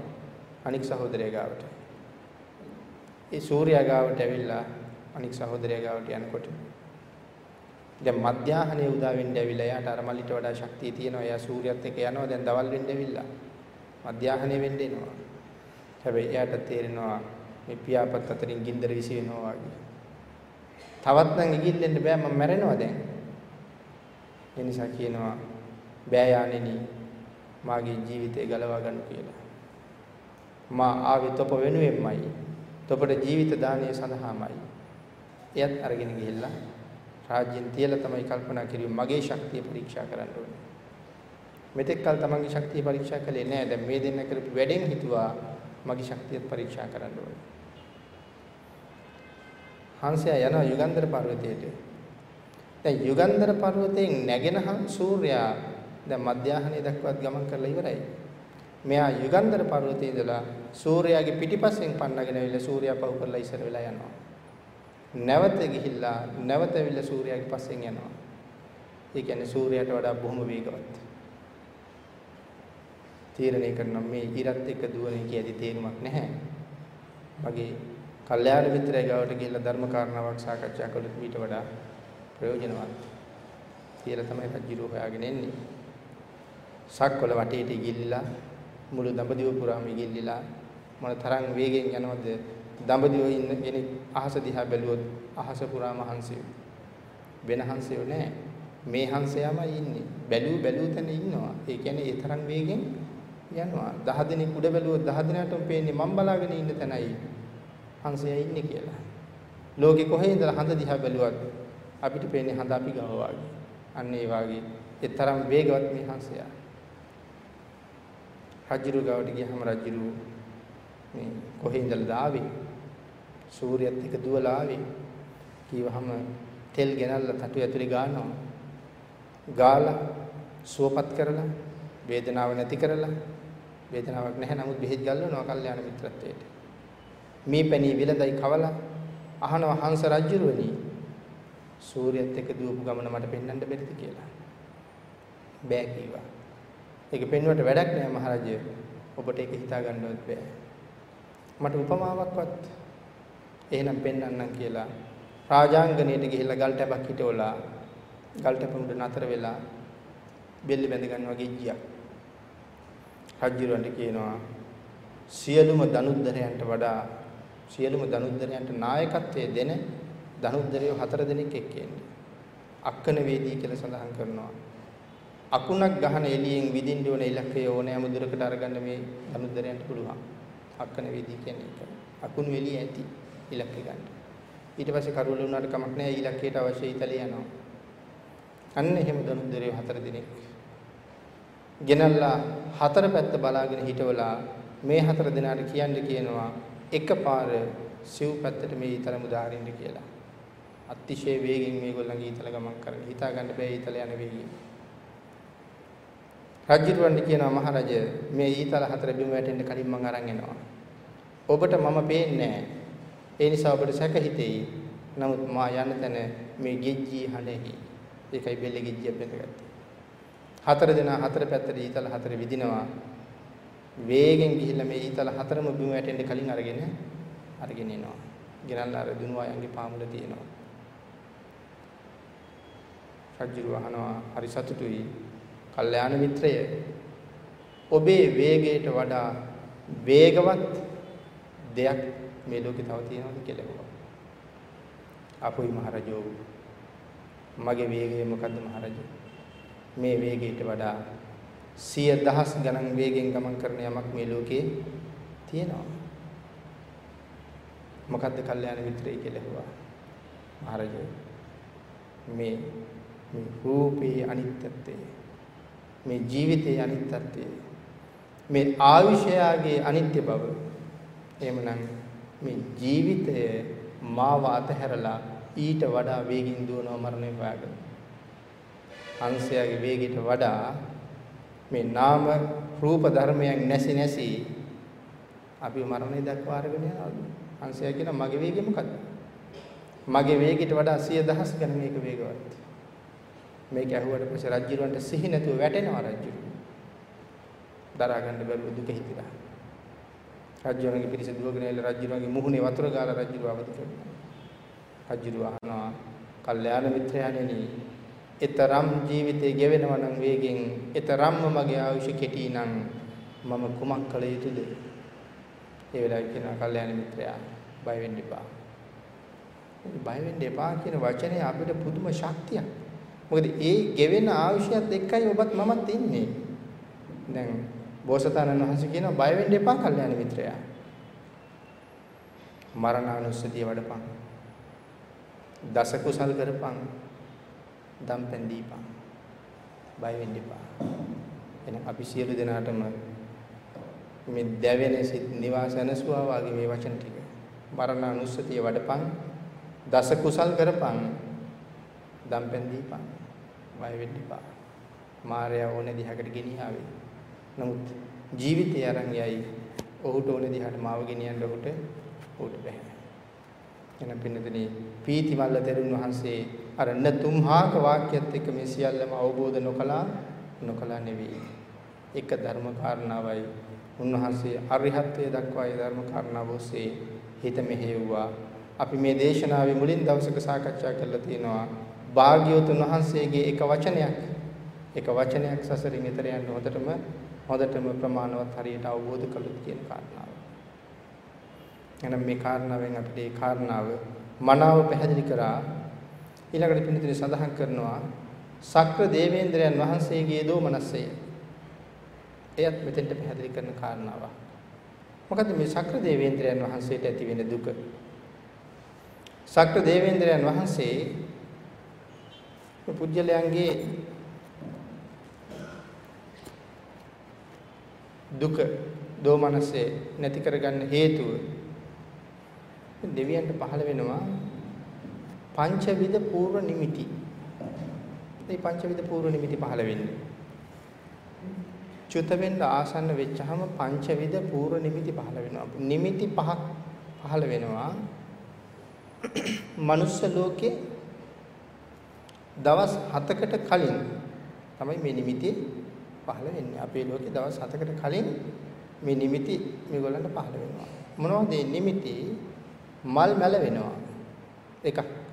අනික් සහෝදරයා ගාවට. ඒ සූර්යයා ගාවට ඇවිල්ලා අනික් සහෝදරයා ගාවට යනකොට දැන් මධ්‍යාහනේ උදා වෙන්න ඇවිල්ලා එයාට අර මල්ලිට වඩා ශක්තිය තියෙනවා. එයා සූර්යයත් එක්ක යනවා. දැන් දවල් වෙන්න ඇවිල්ලා. මධ්‍යාහනේ වෙන්න එනවා. හැබැයි එයාට තේරෙනවා මේ පියාපත් අතරින් ගින්දර විසි වෙනවා වගේ. තවත් නම් ඉගිල්ලෙන්න බෑ මම මැරෙනවා දැන්. ඒ නිසා කියනවා බෑ යානෙනි මාගේ ජීවිතය ගලවා ගන්න කියලා. මා ආවේ තොප වෙනුවෙන්මයි. තොපට ජීවිත දානය සඳහාමයි. එයත් අරගෙන ගිහිල්ලා රාජ්‍යෙන් තියලා තමයි කල්පනා කරුවේ මගේ ශක්තිය පරීක්ෂා කරන්න ඕනේ. මෙතෙක් කල තමන්ගේ ශක්තිය පරීක්ෂා කළේ නැහැ. දැන් මේ දෙන්න කරපු වැඩෙන් හිතුවා මගේ ශක්තියත් පරීක්ෂා කරන්න ඕනේ. හංසයා යනවා යුගන්ධර පර්වතයට. දැන් යුගන්ධර පර්වතයෙන් නැගෙන සූර්යයා දැන් මධ්‍යාහනේ දක්වාත් ගමන් කරලා ඉවරයි. මෙයා යුගන්ධර පර්වතයේ ඉඳලා සූර්යාගේ පිටිපස්සෙන් පන්නගෙන ඇවිල්ලා සූර්යා පහු කරලා ඉස්සර වෙලා යනවා. නැවත ගිහිල්ලා නැවත ඇවිල්ලා සූර්යාගේ පස්සෙන් යනවා. ඒ කියන්නේ සූර්යයට වඩා බොහොම වේගවත්. තීරණය කරනවා මේ ඉරත් එක්ක දුවන කියදී තේරුමක් නැහැ. මගේ කල්යාණ මිත්‍රය ගාවට ගිහිල්ලා ධර්ම කාරණාවක් සාකච්ඡා කළොත් ඊට වඩා ප්‍රයෝජනවත් කියලා තමයි රජුරෝ හොයාගෙන එන්නේ. සක්වල වටේට ගිල්ලිලා මුළු දඹදිව පුරාම ගිල්ලිලා මොන තරම් වේගෙන් යනවද? දඹදිව ඉන්න කෙනෙක් අහස දිහා බැලුවොත් අහස පුරාම හංසයෝ වෙන හංසයෝ නෑ මේ හංසයාමයි ඉන්නේ. බැලූ බැලූ තැන ඉන්නවා. ඒ කියන්නේ ඒ තරම් වේගෙන් යනවා. 10 දිනක් උඩ බැලුවොත් 10 දිනටම පේන්නේ මම බලාගෙන ඉන්න තැනයි. හංසයා ඉන්නේ කියලා ලෝකෙ කොහේ ඉඳලා හඳ දිහා බැලුවත් අපිට පේන්නේ හඳ අපි ගාව වගේ අන්න ඒ වගේ ඒ තරම් වේගවත් මේ හංසයා රජුරු ගාවට ගියහම රජුරු මේ කොහේ ඉඳලාද ආවේ? සූර්යයත් එක්ක දුවලා ආවේ. කීවහම තෙල් ගෙනල්ලා තටු ඇතුලේ ගානවා. ගාලා සුවපත් කරලා වේදනාව නැති කරලා වේදනාවක් නැහැ නමුත් බෙහෙත් ගල්වනවා කල්යාණ මිත්‍රත්වයට. මේ පැණි විලදයි කවලා අහනවා හංස රජුරුවනි සූර්යයත් එක්ක දුවපු ගමන මට පෙන්වන්න බැරිද කියලා. බෑ කීවා. ඒක පෙන්වන්නට වැඩක් නෑ මහරජය. ඔබට ඒක හිතා ගන්නවත් බෑ. මට උපමාවක්වත් එහෙනම් පෙන්වන්නම් කියලා රාජාංගණයට ගිහිල්ලා ගල් ටැබක් හිටවලා ගල් ටැප උඩ නතර වෙලා බෙල්ල බැඳ ගන්නවා ගෙජ්ජියක්. රජුරන්ට කියනවා සියලුම දනුද්දරයන්ට වඩා සියලුම දනුද්දරයන්ට නායකත්වයේ දෙන දනුද්දරයෝ හතර දෙනෙක් එක්කෙන්නේ. අක්කන වේදී කියලා සඳහන් කරනවා. අකුණක් ගහන එළියෙන් විදින්න ඕන ඉලක්කය ඕනෑම දුරකට අරගන්න මේ අනුදරයන්ට පුළුවන්. අක්කන වේදී කියන්නේ ඒක. අකුණු එළිය ඇති ඉලක්කය ගන්න. ඊට පස්සේ කරුවල වුණාට කමක් නැහැ ඉලක්කයට අවශ්‍ය ඉතලිය යනවා. අන්න එහෙම දනුදරේ හතර දිනක්. ගෙනල්ලා හතර පැත්ත බලාගෙන හිටවලා මේ හතර දිනාට කියන්න කියනවා එකපාර සිව් පැත්තට මේ ඊතල මුදාරින්න කියලා. අතිශය වේගෙන් මේගොල්ලන්ගේ ඊතල ගමන් කරන. හිතා ගන්න බෑ ඊතල යන වේගය. රජුරවන්ට කියනවා මහරජ මේ ඊතල හතර බිම වැටෙන්න කලින් මං අරන් එනවා. ඔබට මම පේන්නේ ඒ නිසා ඔබට සැක හිතෙයි. නමුත් මා යන තැන මේ ගෙජ්ජී හඬෙහි. ඒකයි බෙල්ල ගෙජ්ජිය බෙදගත්තේ. හතර දෙනා හතර පැත්තට ඊතල හතර විදිනවා. වේගෙන් ගිහිල්ලා මේ ඊතල හතරම බිම වැටෙන්න කලින් අරගෙන අරගෙන එනවා. ගෙනල්ලා අර දුනු අයන්ගේ පාමුල තියෙනවා. රජුරු අහනවා හරි සතුටුයි කල්යාණ මිත්‍රය ඔබේ වේගයට වඩා වේගවත් දෙයක් මේ ලෝකේ තව තියෙනවද කියලා ඇහුවා. අපොයි මහරජෝ මගේ වේගය මොකද්ද මහරජෝ? මේ වේගයට වඩා සිය දහස් ගණන් වේගෙන් ගමන් කරන යමක් මේ ලෝකේ තියෙනවා. මොකද්ද කල්යාණ මිත්‍රය කියලා ඇහුවා. මහරජෝ මේ මේ රූපේ අනිත්‍යත්වය මේ ජීවිතයේ අනිත්‍යත්වය මේ ආයුෂයාගේ අනිත්‍ය බව එහෙමනම් මේ ජීවිතය මාව අතහැරලා ඊට වඩා වේගින් දුවනවා මරණය හොයාගෙන අංශයාගේ වේගයට වඩා මේ නාම රූප ධර්මයන් නැසි නැසි අපි මරණය දක්වා අරගෙන යනවා අංශයා කියන මගේ වේගය මොකද්ද මගේ වේගයට වඩා 10000 ගණන් මේක වේගවත් මේක ඇහුවට පස්සේ රජුරවන්ට සිහි නැතුව වැටෙනවා රජු. දරා ගන්න බැරුව දුක හිතිලා. රජුරන්ගේ පිරිස දුවගෙන ඇවිල්ලා රජුරන්ගේ මුහුණේ වතුර ගාලා රජුව අවදි කරනවා. රජුව අහනවා කල්යාණ මිත්‍රයාණෙනි එතරම් ජීවිතේ ගෙවෙනවා නම් වේගෙන් එතරම්ම මගේ ආයුෂ කෙටි නම් මම කුමක් කළ යුතුද? ඒ වෙලාවේ කියනවා කල්යාණ මිත්‍රයා බය වෙන්න එපා. බය වෙන්න එපා කියන වචනේ අපිට පුදුම ශක්තියක්. මොකද ඒ ගෙවෙන ආයුෂයත් එක්කයි ඔබත් මමත් ඉන්නේ. දැන් බෝසතාණන් වහන්සේ කියනවා බය වෙන්න එපා කල්යාණ මිත්‍රයා. මරණානුස්සතිය වඩපන්. දස කුසල් කරපන්. දම් පෙන් දීපන්. බය වෙන්න එපා. එහෙනම් අපි සියලු දෙනාටම මේ දැවෙන සිත් නිවාසනසුවා වගේ මේ වචන ටික මරණානුස්සතිය වඩපන් දස කුසල් කරපන්. දම්පැන් දීපන්. වය වෙන්න එපා. මාර්යා ඕනේ දිහකට ගෙනියාවේ. නමුත් ජීවිතය අරන් යයි. ඔහුට ඕනේ දිහාට මාව ගෙනියන්න ඔහුට ඔහුට බෑ. එන පින්නතනේ පීතිමල්ල තෙරුන් වහන්සේ අර න තුම්හාක වාක්‍යයත් එක්ක මේ සියල්ලම අවබෝධ නොකලා නොකලා නෙවෙයි. එක ධර්ම කාරණාවයි උන්වහන්සේ අරිහත්ත්වයට දක්වා ඒ ධර්ම කාරණාව ඔස්සේ හිත මෙහෙයුවා. අපි මේ දේශනාවේ මුලින් දවසක සාකච්ඡා කරලා තියෙනවා භාග්‍යවතුන් වහන්සේගේ එක වචනයක් එක වචනයක් සසරින් එතර යන්න හොඳටම හොඳටම ප්‍රමාණවත් හරියට අවබෝධ කළොත් කියන කාරණාව. එහෙනම් මේ කාරණාවෙන් අපිට මේ කාරණාව මනාව පැහැදිලි කරා ඊළඟට පිළිතුරු සඳහන් කරනවා සක්‍ර දේවේන්ද්‍රයන් වහන්සේගේ දෝමනස්සය. එයත් මෙතෙන්ට පැහැදිලි කරන කාරණාවක්. මොකද මේ සක්‍ර දේවේන්ද්‍රයන් වහන්සේට ඇති වෙන දුක. සක්‍ර දේවේන්ද්‍රයන් වහන්සේ පුජ්‍යලයන්ගේ දුක දෝමනසේ නැති කරගන්න හේතුව දෙවියන්ට පහළ වෙනවා පංචවිධ පූර්ව නිමිති. මේ පංචවිධ පූර්ව නිමිති පහළ වෙන්නේ. චුත වෙන්න ආසන්න වෙච්චහම පංචවිධ පූර්ව නිමිති පහළ වෙනවා. නිමිති පහක් පහළ වෙනවා. මනුස්ස ලෝකේ දවස් 7කට කලින් තමයි මේ නිමිති පහළ වෙන්නේ. අපේ ලෝකේ දවස් 7කට කලින් මේ නිමිති මේගොල්ලන්ට පහළ වෙනවා. මොනවද මේ නිමිති? මල් මැල වෙනවා. එකක්.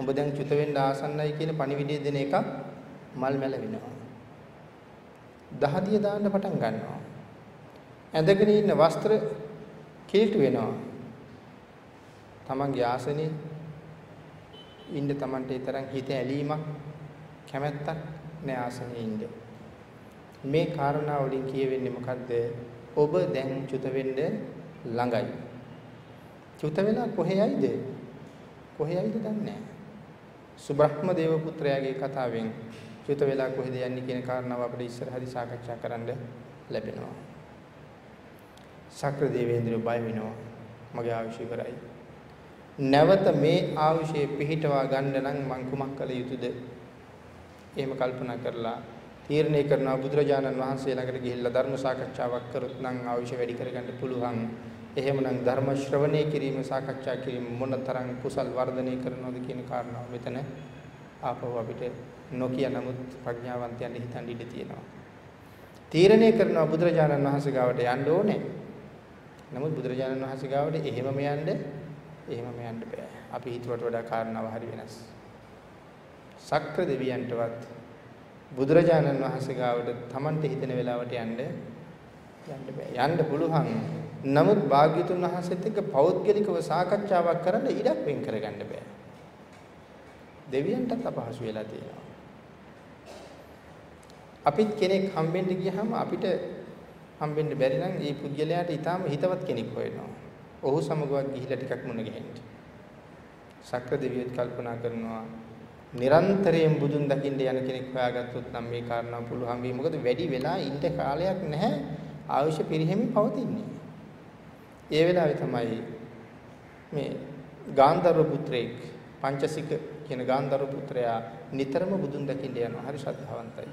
ඔබ දැන් චුත වෙන්න ආසන්නයි කියන පණිවිඩය දෙන එක මල් මැල වෙනවා. දහදිය දාන්න පටන් ගන්නවා. ඇඳගෙන ඉන්න වස්ත්‍ර කිලිටු වෙනවා. තමන්ගේ ආසනේ ඉන්න තමන්ට ඒ තරම් හිත ඇලීමක් කැමැත්තක් නෑ ආසනේ ඉන්න. මේ කාරණා වලින් කියවෙන්නේ මොකද්ද? ඔබ දැන් චුත වෙන්න ළඟයි. චුත වෙලා කොහේයිද? කොහේයිද දන්නේ නැහැ. සුබ්‍රහ්ම දේව පුත්‍රයාගේ කතාවෙන් චුත වෙලා කොහෙද යන්නේ කියන කාරණාව අපිට ඉස්සරහදී සාකච්ඡා කරන්න ලැබෙනවා. ශක්‍ර දේවේන්ද්‍ර බය වෙනවා. මගේ ආයුෂ ඉවරයි. නැවත මේ ආයුෂයේ පිහිටවා ගන්න නම් මං කුමක් කළ යුතුද? එහෙම කල්පනා කරලා තීරණය කරනවා බුදුරජාණන් වහන්සේ ළඟට ගිහිල්ලා ධර්ම සාකච්ඡාවක් කරොත් නම් ආයුෂ වැඩි කරගන්න පුළුවන්. එහෙමනම් ධර්ම ශ්‍රවණය කිරීම සාකච්ඡා කිරීම මොනතරම් කුසල් වර්ධනය කරනවද කියන කාරණාව මෙතන ආපහු අපිට නොකිය නමුත් ප්‍රඥාවන්තයන් හිතන් ඉඳී තියෙනවා. තීරණය කරනවා බුදුරජාණන් වහන්සේ ගාවට යන්න ඕනේ. නමුත් බුදුරජාණන් වහන්සේ ගාවට එහෙමම යන්න එහෙමම යන්න බෑ. අපි හිතුවට වඩා කාරණාව හරි වෙනස්. සක්‍ර දෙවියන්ටවත් බුදුරජාණන් වහන්සේ ගාවට Tamante හිතෙන වෙලාවට යන්න යන්න බෑ. යන්න පුළුවන්. නමුත් භාග්‍යතුන් වහන්සේත් එක්ක පෞද්ගලිකව සාකච්ඡාවක් කරන්න ඉඩක් වෙන් කරගන්න බෑ. දෙවියන්ටත් අපහසු වෙලා තියෙනවා. අපිත් කෙනෙක් හම්බෙන්න ගියහම අපිට හම්බෙන්න බැරි නම් ඒ පුද්ගලයාට ඊටාම හිතවත් කෙනෙක් හොයනවා. ඔහු සමගවත් ගිහිලා ටිකක් මුණ ගැහෙන්න. සක්‍ර දෙවියොත් කල්පනා කරනවා නිරන්තරයෙන් බුදුන් දකින්න යන කෙනෙක් හොයාගත්තොත් නම් මේ කාරණාව පුළුවන් වෙයි. මොකද වැඩි වෙලා ඉන්න කාලයක් නැහැ. ආයුෂ පිරිහෙමින් පවතින්නේ. ඒ වෙලාවේ තමයි මේ ගාන්ධර්ව පුත්‍රයෙක් පංචසික කියන ගාන්ධර්ව පුත්‍රයා නිතරම බුදුන් දකින්න යනවා. හරි ශ්‍රද්ධාවන්තයි.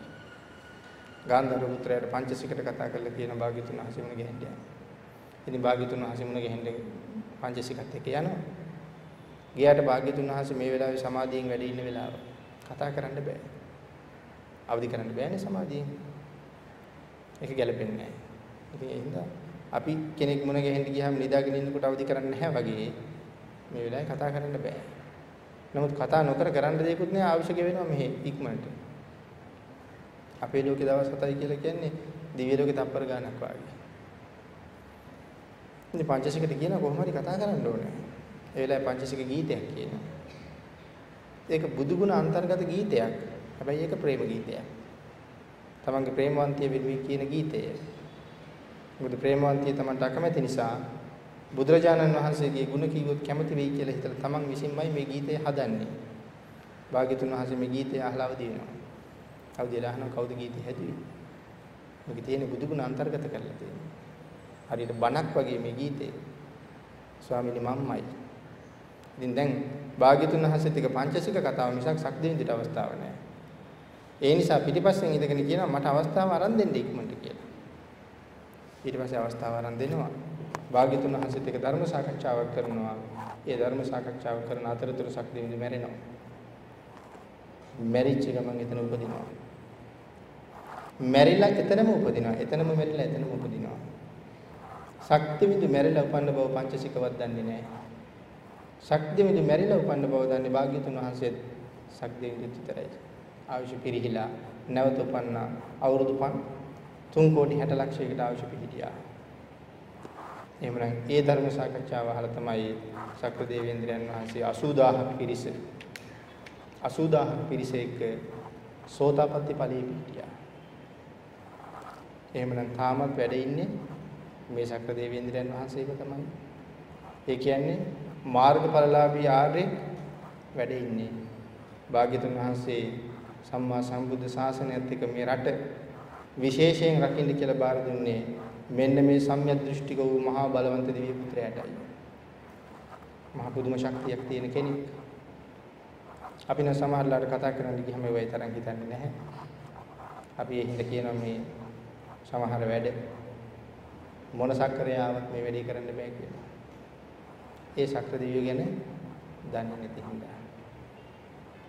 ගාන්ධර්ව පුත්‍රයාට පංචසිකට කතා කරලා කියන භාග්‍යතුන් වහන්සේ මුණ ගැහෙන්න යනවා. ඉතින් භාග්‍යතුන් වහන්සේ මුණ ගැහෙන්න පංචසිකත් එක්ක යනවා. ගියාට භාග්‍යතුන් වහන්සේ මේ වෙලාවේ සමාධියෙන් වැඩ ඉන්න වෙලාව කතා කරන්න බෑ. අවදි කරන්න බෑනේ සමාධියෙන්. ඒක ගැලපෙන්නේ නැහැ. ඉතින් ඒ හින්දා අපි කෙනෙක් මුණ ගැහෙන්න ගියාම නිදාගෙන ඉන්නකොට අවදි කරන්නේ නැහැ වගේ මේ වෙලාවේ කතා කරන්න බෑ. නමුත් කතා නොකර කරන්න දෙයක්වත් නෑ අවශ්‍ය වෙනවා මෙහි ඉක්මනට. අපේ ලෝකේ දවස් 7යි කියලා කියන්නේ දිව්‍ය ලෝකේ තප්පර ගානක් වගේ. ඉතින් පංචසිකට කියන කොහොම හරි කතා කරන්න ඕනේ. ඒ වෙලාවේ පංචසික ගීතයක් කියනවා. ඒක බුදුගුණ අන්තර්ගත ගීතයක්. හැබැයි ඒක ප්‍රේම ගීතයක්. තමන්ගේ ප්‍රේමවන්තිය වෙනුවෙන් කියන ගීතය. මොකද ප්‍රේමවන්තිය තමන්ට අකමැති නිසා බුදුරජාණන් වහන්සේගේ ගුණ කිව්වොත් කැමති වෙයි කියලා හිතලා තමන් විසින්මයි මේ ගීතය හදන්නේ. භාග්‍යතුන් වහන්සේ මේ ගීතය අහලා අවදි වෙනවා. අවදි වෙලා අහනවා කවුද ගීතය හැදුවේ? මේක තියෙන්නේ බුදුගුණ අන්තර්ගත කරලා තියෙන්නේ. හරියට බණක් වගේ මේ ගීතේ. ස්වාමීනි මම්මයි. ඉතින් දැන් භාග්‍යතුන් වහන්සේත් එක පංචසික කතාව මිසක් සක්දෙවිඳිට අවස්ථාවක් නැහැ. ඒ නිසා පිටිපස්සෙන් ඉඳගෙන කියනවා මට අවස්ථාව අරන් දෙන්න ඉක්මනට කියලා. ඊට පස්සේ අවස්ථාව අරන් දෙනවා. භාග්‍යතුන් වහන්සේත් එක ධර්ම සාකච්ඡාවක් කරනවා. ඒ ධර්ම සාකච්ඡාව කරන අතරතුර සක්දෙවිඳ මැරෙනවා. මැරිච්ච ගමන් එතන උපදිනවා. මැරිලා එතනම උපදිනවා. එතනම මැරිලා එතනම උපදිනවා. ශක්තිවිදු මැරිලා උපන්න බව පංචසිකවත් දන්නේ නැහැ. ශක්තිවිදු මැරිලා උපන්න බව දන්නේ භාග්‍යතුන් වහන්සේත් ශක්තිවිදු විතරයි. ආයුෂ පිරිහිලා නැවත උපන්න අවුරුදු 3 කෝටි 60 ලක්ෂයකට ආයුෂ පිහිටියා. එහෙමනම් ඒ ධර්ම සාකච්ඡාව අහලා තමයි සක්‍ර දේවේන්ද්‍රයන් වහන්සේ 80000ක් පිරිස 80000ක් පිරිස එක්ක සෝතාපට්ටි ඵලයේ පිහිටියා. එහෙමනම් තාමත් වැඩ ඉන්නේ මේ සක්‍ර දේවේන්ද්‍රයන් වහන්සේම තමයි. ඒ කියන්නේ මාර්ගඵලලාභී ආර්ය වැඩ ඉන්නේ. භාග්‍යතුන් වහන්සේ සම්මා සම්බුද්ධ ශාසනයත් එක්ක මේ රට විශේෂයෙන් රකින්න කියලා බාර දුන්නේ මෙන්න මේ සම්‍යක් දෘෂ්ටික වූ මහා බලවන්ත දිව්‍ය පුත්‍රයාටයි. මහා පුදුම ශක්තියක් තියෙන කෙනෙක්. අපි නම් සමහරලාට කතා කරන්න ගියම ඒ වගේ තරම් හිතන්නේ නැහැ. අපි ඒ හින්දා කියනවා මේ සමහර වැඩ මොන සක්‍රියාවක් මේ වැඩේ කරන්න බෑ කියලා. ඒ සක්‍ර දිවිය ගැන දන්නේ නැති හින්දා.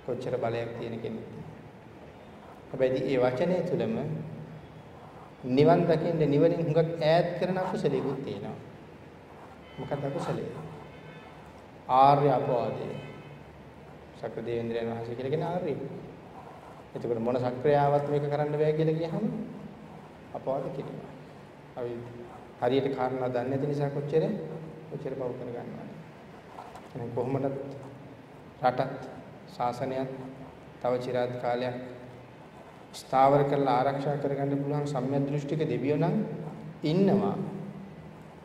කොච්චර බලයක් තියෙන කෙනෙක්ද. හැබැයි ඒ වචනය තුළම නිවන් දකින්න නිවනින් හුඟක් ඈත් කරන අකුසලයකුත් තියෙනවා. මොකක්ද අකුසලය? ආර්ය අපවාදය. සක්‍ර දේවේන්ද්‍රයන් වහන්සේ කියලා කියන ආර්ය. එතකොට මොන සක්‍රියාවක් මේක කරන්න බෑ කියලා කියහම අපවාද කිරීම. අපි හරියට කාරණා දන්නේ නැති නිසා කොච්චර කොච්චර පව කර ගන්නවද? එහෙනම් කොහොමද රටත් ශාසනයත් තව চিරාත් කාලයක් ස්ථාවර කරලා ආරක්ෂා කරගන්න පුළුවන් සම්‍යක් දෘෂ්ටික දෙවියෝ නම් ඉන්නවා.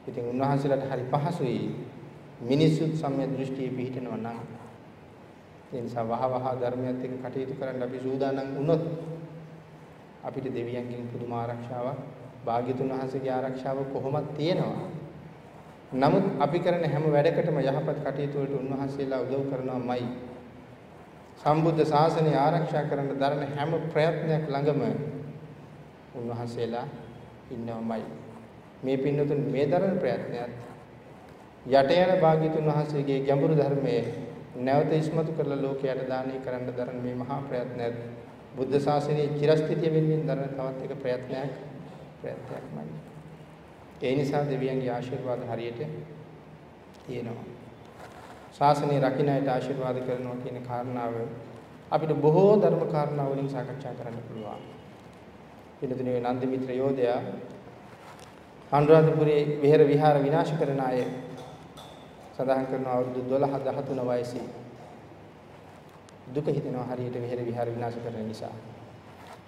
ඉතින් උන්වහන්සේලාට හරි පහසුයි මිනිස්සුත් සම්‍යක් දෘෂ්ටියේ පිහිටනවා නම් ඒ නිසා වහ වහ ධර්මයත් එක්ක කටයුතු කරන්න අපි සූදානම් වුණොත් අපිට දෙවියන්ගෙන් පුදුම ආරක්ෂාවක් භාග්‍යතුන් වහන්සේගේ ආරක්ෂාව කොහොමද තියෙනවා. නමුත් අපි කරන හැම වැඩකටම යහපත් කටයුතු වලට උන්වහන්සේලා උදව් කරනවාමයි. සම්බුද්ධ ශාසනය ආරක්ෂා කරන්න දරන හැම ප්‍රයත්නයක් ළඟම උන්වහන්සේලා ඉන්නවමයි. මේ පින්නතුන් මේ දරන ප්‍රයත්නයත් යට යන භාග්‍යතුන් වහන්සේගේ ගැඹුරු ධර්මයේ නැවත ඉස්මතු කරලා ලෝකයට දානය කරන්න දරන මේ මහා ප්‍රයත්නයත් බුද්ධ ශාසනයේ චිරස්ථිතිය වෙනුවෙන් දරන තවත් එක ප්‍රයත්නයක් ප්‍රයත්නයක්මයි. ඒ නිසා දෙවියන්ගේ ආශිර්වාද හරියට තියෙනවා. ශාසනය රකින්න අයට ආශිර්වාද කරනවා කියන කාරණාව අපිට බොහෝ ධර්ම කාරණා වලින් සාකච්ඡා කරන්න පුළුවන්. පිළිතුරේ නන්දි මිත්‍ර යෝධයා අනුරාධපුරයේ විහෙර විහාර විනාශ කරන අය සඳහන් කරන අවුරුදු 12 13 වයසේ දුක හිතෙනවා හරියට විහෙර විහාර විනාශ කරන නිසා.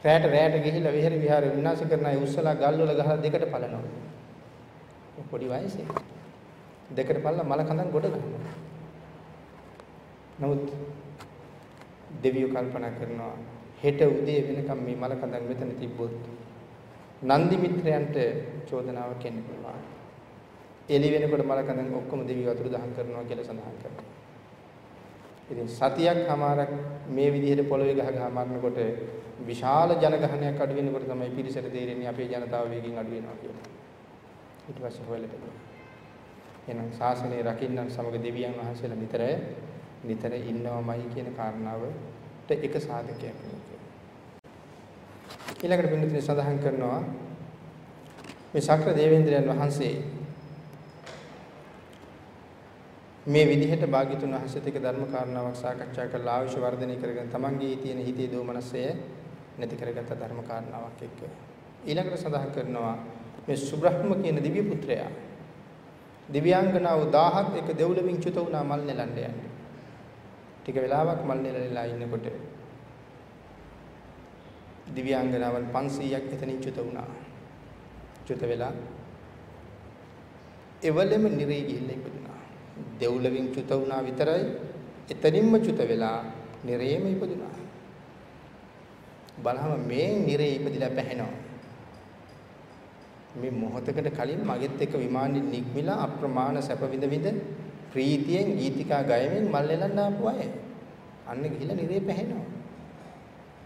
රැයට රැයට ගිහිල්ලා විහෙර විහාර විනාශ කරන අය උස්සලා ගල් වල ගහලා දෙකට පලනවා. පොඩි වයසේ. දෙකට පල්ලා මල කඳන් ගොඩ ගන්නවා. නමුත් දෙවියෝ කල්පනා කරනවා හෙට උදේ වෙනකම් මේ මල කඳන් මෙතන තිබ්බොත් නන්දි මිත්‍රයන්ට චෝදනාවක් එන්න පුළුවන්. එළි වෙනකොට මල කඳන් ඔක්කොම දෙවියෝ අතුරු දහන් කරනවා කියලා සඳහන් කරනවා. ඉතින් සතියක් හමාරක් මේ විදිහට පොළවේ ගහ ගහ මරනකොට විශාල ජනගහනයක් අඩු වෙනකොට තමයි පිරිසට තේරෙන්නේ අපේ ජනතාව වේගින් අඩු වෙනවා කියලා. ඊට පස්සේ හොයලා බලනවා. එහෙනම් ශාසනය රකින්නන් සමග දෙවියන් වහන්සේලා නිතර නිතර ඉන්නවමයි කියන කාරණාවට එක සාධකයක් මේක. ඊළඟට පින්නතුනි සඳහන් කරනවා මේ ශක්‍ර දේවේන්ද්‍රයන් වහන්සේ මේ විදිහට භාග්‍යතුන් වහන්සේත් එක්ක ධර්ම කාරණාවක් සාකච්ඡා කරලා ආයුෂ වර්ධනය කරගෙන තමන්ගේ තියෙන හිතේ දෝමනසය නැති කරගත්ත ධර්ම කාරණාවක් එක්ක ඊළඟට සඳහන් කරනවා මේ සුබ්‍රහ්ම කියන දිව්‍ය පුත්‍රයා දිව්‍යාංගනාව 1000ක් එක දෙව්ලමින් චුත වුණා මල් නෙලන්න යන්නේ. ටික වෙලාවක් මල් නෙලලා ඉන්නකොට දිව්‍යාංගනාවල් 500ක් එතනින් චුත වුණා. චුත වෙලා එවලෙම නිරේ ගිහිල්ලා ඉපදුනා. දෙව්ලමින් චුත වුණා විතරයි එතනින්ම චුත වෙලා නිරේම ඉපදුනා. බලහම මේ නිරේ ඉපදිලා පැහැෙනවා. මේ මොහොතකට කලින් මගෙත් එක්ක විමානෙ නික්මිලා අප්‍රමාණ සැප විඳ විඳ ප්‍රීතියෙන් ගීතිකා ගයමින් මල් එලන්න ආපු අය. අන්න ගිහිල්ලා නිරේ පැහැෙනවා.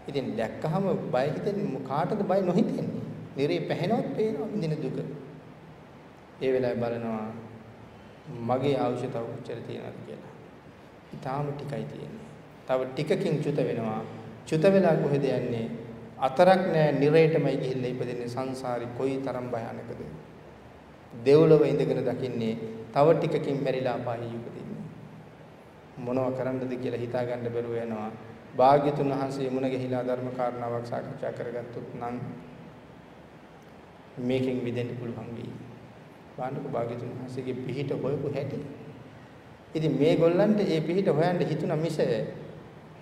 ඉතින් දැක්කහම බය හිතෙන්නේ කාටද බය නොහිතෙන්නේ? නිරේ පැහැෙනවත් පේනවා ඉඳින දුක. ඒ වෙලාවේ බලනවා මගේ අවශ්‍ය තව කොච්චර තියෙනවද කියලා. ඊටාම ටිකයි තියෙන්නේ. තව ටිකකින් චුත වෙනවා. චුත වෙලා කොහෙද යන්නේ? අතරක් නෑ නිරේටමයි ගිහිල්ලා ඉපදෙන්නේ සංසාරේ කොයි තරම් භයානකද. දෙව්ලොව ඉඳගෙන දකින්නේ තව ටිකකින් මැරිලා අපායෙ උපදින්නේ. මොනව කරන්නද කියලා හිතා ගන්න බැරුව යනවා. භාග්‍යතුන් වහන්සේ මුණ ගැහිලා ධර්ම කාරණාවක් සාකච්ඡා කරගත්තොත් නම් මේකෙන් මිදෙන්න පුළුවන් වෙයි. බලන්නකො භාග්‍යතුන් වහන්සේගේ පිහිට හොයපු හැටි. ඉතින් මේ ගොල්ලන්ට ඒ පිහිට හොයන්න හිතුණ මිස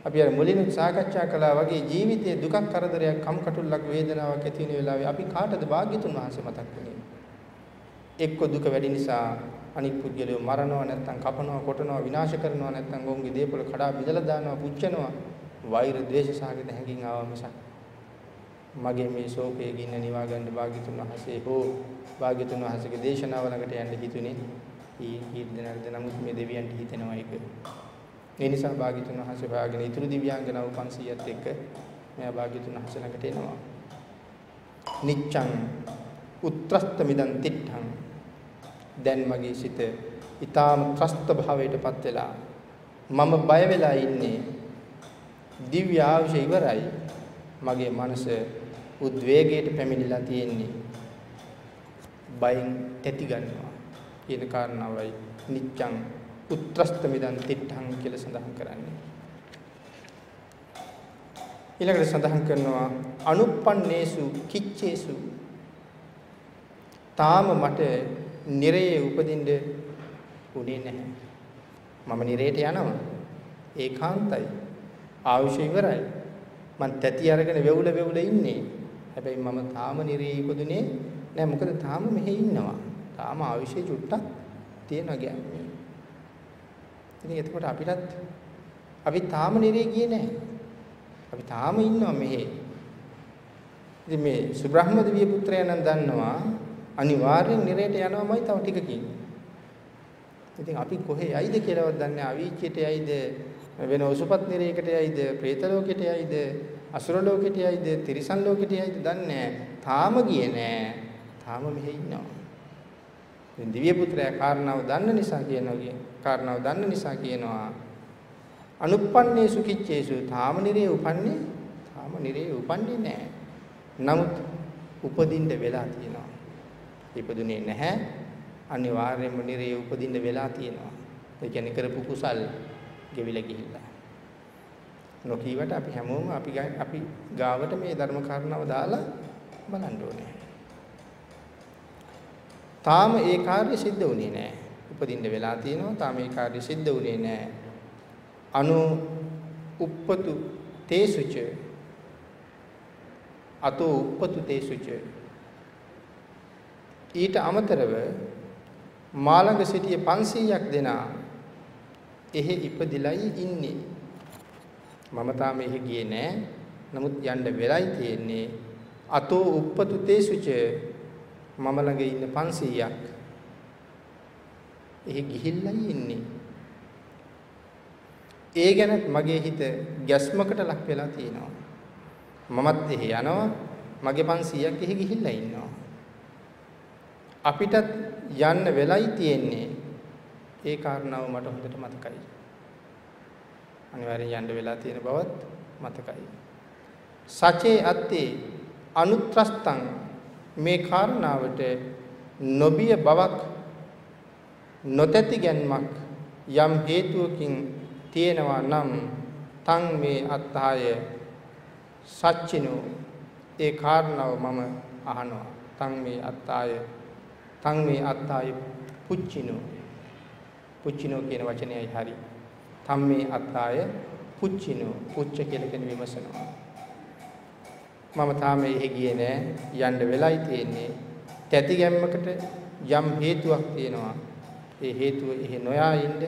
අපි අර මුලින්ම සාකච්ඡා කළා වගේ ජීවිතයේ දුකක් කරදරයක් කම්කටොල්ලක් වේදනාවක් ඇති වෙන වෙලාවේ අපි කාටද භාග්‍යතුන් වහන්සේ මතක් වෙන්නේ? එක්ක දුක වැඩි නිසා අනිත් පුද්ගලයෝ මරනවා නැත්නම් කපනවා කොටනවා විනාශ කරනවා නැත්නම් ගොන්ගේ දේපල කඩා බිඳලා දානවා පුච්චනවා. වෛර ද්වේෂ සාගත හැඟින් ආවා මිසක් මගේ මේ ශෝකයේ ගින්න නිවා ගන්න භාග්‍යතුන් වහන්සේ හෝ භාග්‍යතුන් වහන්සේගේ දේශනාව ළඟට යන්න හිතුනේ. ඊ කීර්දනක්ද නමුත් මේ දෙවියන්ට හිතෙනවා ඒක. ඒ නිසා භාග්‍යතුන් වහන්සේ හොයාගෙන ඉතුරු දිව්‍යාංගනාව 500ත් එක්ක මෙයා භාග්‍යතුන් වහන්සේ ළඟට එනවා. නිච්ඡං උත්‍රස්ත මිදන් තිට්ඨං. දැන් මගේ සිත ඊටාම ත්‍රස්ත භාවයටපත් වෙලා මම බය වෙලා ඉන්නේ දිව්‍ය ආශය ඉවරයි. මගේ මනස උද්වේගයට පැමිණිලා තියෙන්නේ බයෙන් තැති ගන්නවා. කියන කාරණාවයි නිච්ඡං උත්‍රස්ත මිදන් තිට්ඨං කියලා සඳහන් කරන්නේ. ඊළඟට සඳහන් කරනවා අනුප්පන්නේසු කිච්චේසු තාම මට නිරයේ උපදින්න උනේ නැහැ. මම නිරයට යනවා. ඒකාන්තයි. ආයුෂ ඉවරයි. මං තැති අරගෙන වෙවුල වෙවුල ඉන්නේ. හැබැයි මම තාම නිරේ ඉපදුනේ නෑ මොකද තාම මෙහෙ ඉන්නවා. තාම ආයුෂේ චුට්ටක් තියෙනවා කියන්නේ. ඉතින් එතකොට අපිටත් අපි තාම නිරේ ගියේ නෑ. අපි තාම ඉන්නවා මෙහෙ. ඉතින් මේ සුබ්‍රහ්ම දෙවිය පුත්‍රයාණන් දන්නවා අනිවාර්යෙන් නිරේට යනවාමයි තව ටිකකින්. ඉතින් අපි කොහේ යයිද කියලාවත් දන්නේ අවීචයට යයිද වෙන උසුපත් නිරේකට යයිද പ്രേත ලෝකෙට යයිද අසුර ලෝකෙට යයිද තිරිසන් ලෝකෙට යයිද දන්නේ තාම ගියේ නෑ. තාම මෙහෙ ඉන්නවා. ඉතින් දිව්‍ය පුත්‍රයා කාරණාව දන්න නිසා කියනවා කාරණාව දන්න නිසා කියනවා අනුප්පන්නේ සුකිච්චේසු තාම නිරේ උපන්නේ තාම නිරේ උපන්නේ නෑ. නමුත් උපදින්න වෙලා තියෙනවා. ඉපදුනේ නැහැ. අනිවාර්යයෙන්ම නිරේ උපදින්න වෙලා තියෙනවා. ඒ කියන්නේ කරපු කුසල් ගෙවිලා ගිහිල්ලා. නොකීවට අපි හැමෝම අපි අපි ගාවට මේ ධර්ම කාරණාව දාලා බලන්න ඕනේ. තාම ඒ කාර්ය සිද්ධ වුණේ නැහැ. උපදින්න වෙලා තියෙනවා. තාම ඒ කාර්ය සිද්ධ වුණේ නැහැ. අනු උප්පතු තේසුච අතෝ උප්පතු තේසුච ඊට අමතරව මා ළඟ සිටිය 500ක් දෙනා එහෙ ඉපදිලයි ඉන්නේ. මම තාම එහෙ ගියේ නෑ. නමුත් යන්න වෙලයි තියෙන්නේ. අතෝ උප්පතු තේසුච මම ළඟ ඉන්න 500ක්. එහෙ ගිහිල්ලයි ඉන්නේ. ඒ ගැන මගේ හිත ගැස්මකට ලක් වෙලා තියෙනවා. මමත් එහෙ යනවා. මගේ 500ක් එහෙ ගිහිල්ලා ඉන්නවා. අපිටත් යන්න වෙලයි තියෙන්නේ. ඒ කාරණාව මට හොඳට මතකයි. අනිවාර්යෙන් යන්න වෙලා තියෙන බවත් මතකයි. සචේ අත්තේ අනුත්‍රස්තං මේ කාරණාවට නොබිය බවක් නොතැති ගැන්මක් යම් හේතුවකින් තියෙනවා නම් තන් මේ අත්හාය සච්චිනෝ ඒ කාරණාව මම අහනවා තන් මේ අත්හාය තන් මේ අත්තාය පුච්චිනෝ පුච්චිනෝ කියන වචනයයි හරි. තම් මේ අත්තාය පුච්චිනෝ පුච්ච කියලා කියන විමසනවා. මම තාම එහෙ ගියේ නෑ යන්න වෙලයි තියෙන්නේ. තැති ගැම්මකට යම් හේතුවක් තියෙනවා. ඒ හේතුව එහෙ නොයා ඉන්න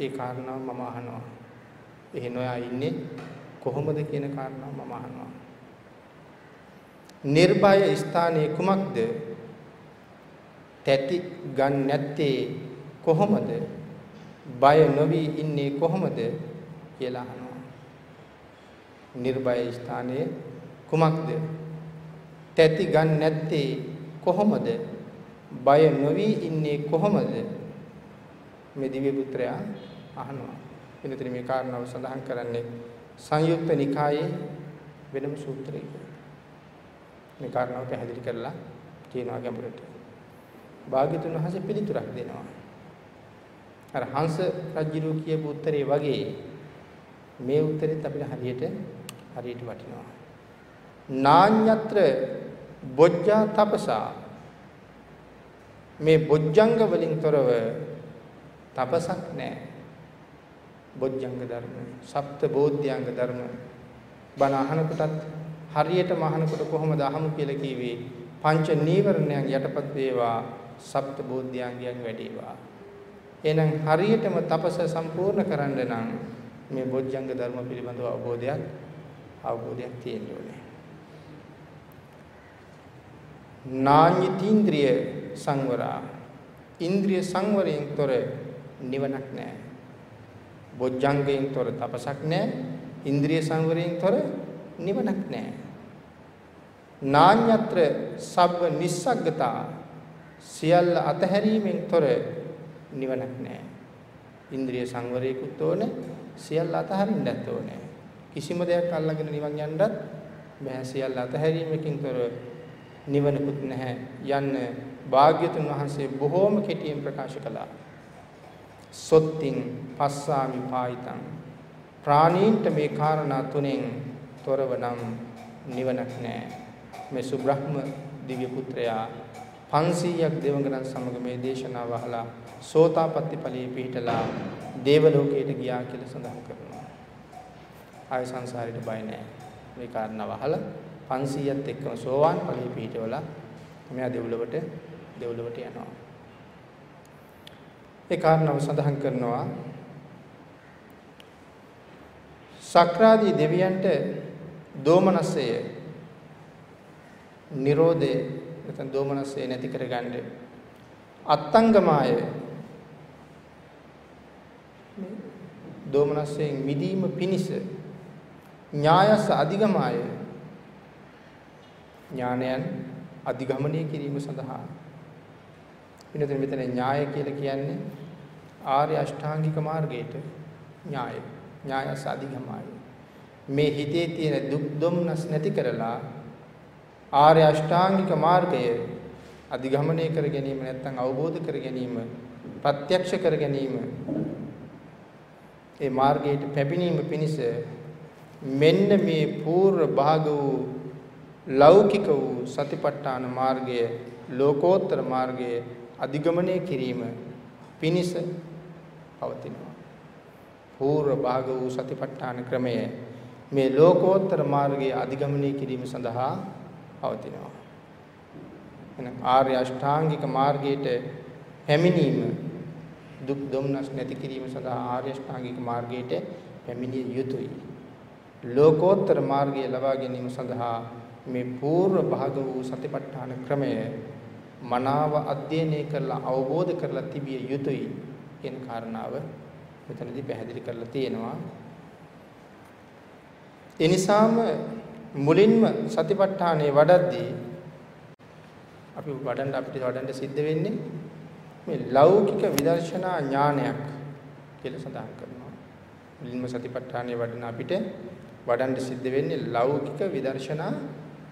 ඒ කාරණාව මම අහනවා. එහෙ නොයා ඉන්නේ කොහොමද කියන කාරණාව මම අහනවා. නිර්භය ස්ථානයේ කුමක්ද? තැති ගන්න නැත්තේ කොහොමද? බය නොවි ඉන්නේ කොහොමද කියලා අහනවා. නිර්භය ස්ථානයේ කුමක්ද? තැති ගන්න නැත්තේ කොහොමද? බය නොවි ඉන්නේ කොහොමද? මේ දිව්‍ය පුත්‍රයා අහනවා. එනතර මේ කාරණාව සඳහන් කරන්නේ සංයුක්ත නිකායේ වෙනම සූත්‍රයක. මේ කාරණාව පැහැදිලි කරලා කියනවා ගැඹුරට. භාග්‍යතුන් වහන්සේ පිළිතුරක් දෙනවා. අර හංස රජුරු කියපු උත්තරේ වගේ මේ උත්තරෙත් අපිට හරියට හරියට වටිනවා. නාඤ්‍යත්‍ර බොජ්ජා තපසා මේ බොජ්ජංග වලින් තොරව තපසක් නැහැ. බොජ්ජංග ධර්ම, සප්ත බෝධ්‍යංග ධර්ම බණ අහනකොටත් හරියටම අහනකොට කොහොමද අහමු කියලා කිව්වේ? පංච නීවරණයන් යටපත් වේවා, සප්ත බෝධ්‍යංගයන් වැඩිවා. එහෙනම් හරියටම තපස සම්පූර්ණ කරන්න නම් මේ බොජ්ජංග ධර්ම පිළිබඳව අවබෝධයක් අවබෝධයක් තියෙන්න ඕනේ. නාඤ්‍යතීන්ද්‍රිය සංවරා ඉන්ද්‍රිය සංවරයෙන් තොර නිවනක් නැහැ. බොජ්ජංගයෙන් තොර තපසක් නැහැ. ඉන්ද්‍රිය සංවරයෙන් තොර නිවනක් නැහැ. නාඤ්‍යත්‍ර සබ්බ නිස්සග්ගතා සියල්ල අතහැරීමෙන් තොර නිවනක් නැහැ. ඉන්ද්‍රිය සංවරයකුත් ඕනේ, සියල්ල අතහරින්නත් ඕනේ. කිසිම දෙයක් අල්ලගෙන නිවන් යන්නත් බෑ සියල්ල අතහැරීමකින් තොර නිවනකුත් නැහැ. යන්න භාග්‍යතුන් වහන්සේ බොහෝම කෙටියෙන් ප්‍රකාශ කළා. සොත්තින් පස්සාමි පායිතං ප්‍රාණීන්ට මේ කාරණා තුනෙන් තොරව නම් නිවනක් නැහැ. මේ සුබ්‍රහ්ම දිව්‍ය පුත්‍රයා 500ක් දෙවඟනන් සමග මේ දේශනාව අහලා සෝතාපට්ටි ඵලයේ පිහිටලා දේව ලෝකයට ගියා කියලා සඳහන් කරනවා. ආය සංසාරෙට බය නැහැ. මේ කාරණාව අහලා 500ත් එක්කම සෝවාන් ඵලයේ පිහිටවලා මෙයා දෙව්ලොවට දෙව්ලොවට යනවා. ඒ කාරණාව සඳහන් කරනවා සක්‍රාදී දෙවියන්ට දෝමනසය නිරෝධය නැත්නම් දෝමනසය නැති කරගන්න. අත්තංගමාය. දෝමනස්යෙන් මිදීම පිණිස ඥායස අධිගමාය. ඥානයන් අධිගමනය කිරීම සඳහා. වෙනතන මෙතන ඥාය කියලා කියන්නේ ආර්ය අෂ්ටාංගික මාර්ගයට ඥාය. ඥායස අධිගමාය. මේ හිතේ තියෙන දුක් දුම්නස් නැති කරලා ආර්ය අෂ්ටාංගික මාර්ගය අධිගමනය කර ගැනීම නැත්නම් අවබෝධ කර ගැනීම ප්‍රත්‍යක්ෂ කර ගැනීම ඒ මාර්ගයට පැමිණීම පිණිස මෙන්න මේ పూర్ව භාග වූ ලෞකික වූ සතිපට්ඨාන මාර්ගය ලෝකෝත්තර මාර්ගය අධිගමනය කිරීම පිණිස පවතිනවා. పూర్ව භාග වූ සතිපට්ඨාන ක්‍රමය මේ ලෝකෝත්තර මාර්ගයේ අධිගමනය කිරීම සඳහා පවතිනවා. එහෙනම් ආර්ය අෂ්ටාංගික මාර්ගයට පැමිණීම දුක් දුම්නස් නැති කිරීම සඳහා ආර්ය අෂ්ටාංගික මාර්ගයට පැමිණිය යුතුයි. ලෝකෝත්තර මාර්ගය ලබා ගැනීම සඳහා මේ పూర్ව භාග වූ සතිපට්ඨාන ක්‍රමය මනාව අධ්‍යයනය කරලා අවබෝධ කරලා තිබිය යුතුයි කියන කාරණාව මෙතනදී පැහැදිලි කරලා තියෙනවා. ඒ නිසාම මුලින්ම සතිපට්ඨානේ වඩද්දී අපි වඩන්න අපිට වඩන්න සිද්ධ වෙන්නේ මේ ලෞකික විදර්ශනා ඥානයක් කියලා සඳහන් කරනවා. මුලින්ම සතිපට්ඨානයේ වඩන අපිට වඩන්න සිද්ධ වෙන්නේ ලෞකික විදර්ශනා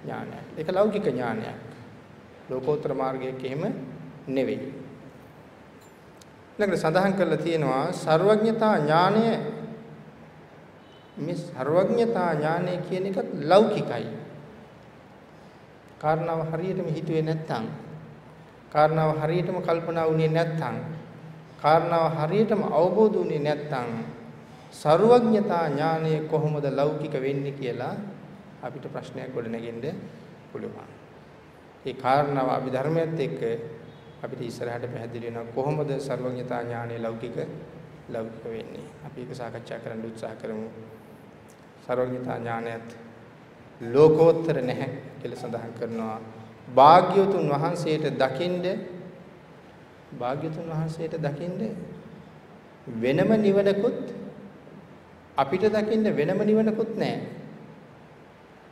ඥානයක්. ඒක ලෞකික ඥානයක්. ලෝකෝත්තර මාර්ගයක එහෙම නෙවෙයි. ඊළඟට සඳහන් කරලා තියෙනවා ਸਰවඥතා ඥානය මේ ਸਰවඥතා ඥානය කියන එකත් ලෞකිකයි. කාරණාව හරියටම හිතුවේ නැත්නම් කාරණාව හරියටම කල්පනා වුණේ නැත්නම් කාරණාව හරියටම අවබෝධ වුණේ නැත්නම් ਸਰවඥතා ඥානය කොහොමද ලෞකික වෙන්නේ කියලා අපිට ප්‍රශ්නයක් ගොඩනගෙන්න පුළුවන්. ඒ කාරණාව අභිධර්මයේත් එක්ක අපිට ඉස්සරහට පැහැදිලි වෙනවා කොහොමද ਸਰවඥතා ඥානය ලෞකික ලෞකික වෙන්නේ. අපි ඒක සාකච්ඡා කරන්න උත්සාහ කරමු. ਸਰවඥතා ඥානයත් ලෝකෝත්තර නැහැ කියලා සඳහන් කරනවා. භාග්‍යවතුන් වහන්සේට දකින්ද භාග්‍යතුන් වහන්සේට දකින්න වෙනම නිවනකුත් අපිට දකින්න වෙනම නිවනකුත් නැහැ.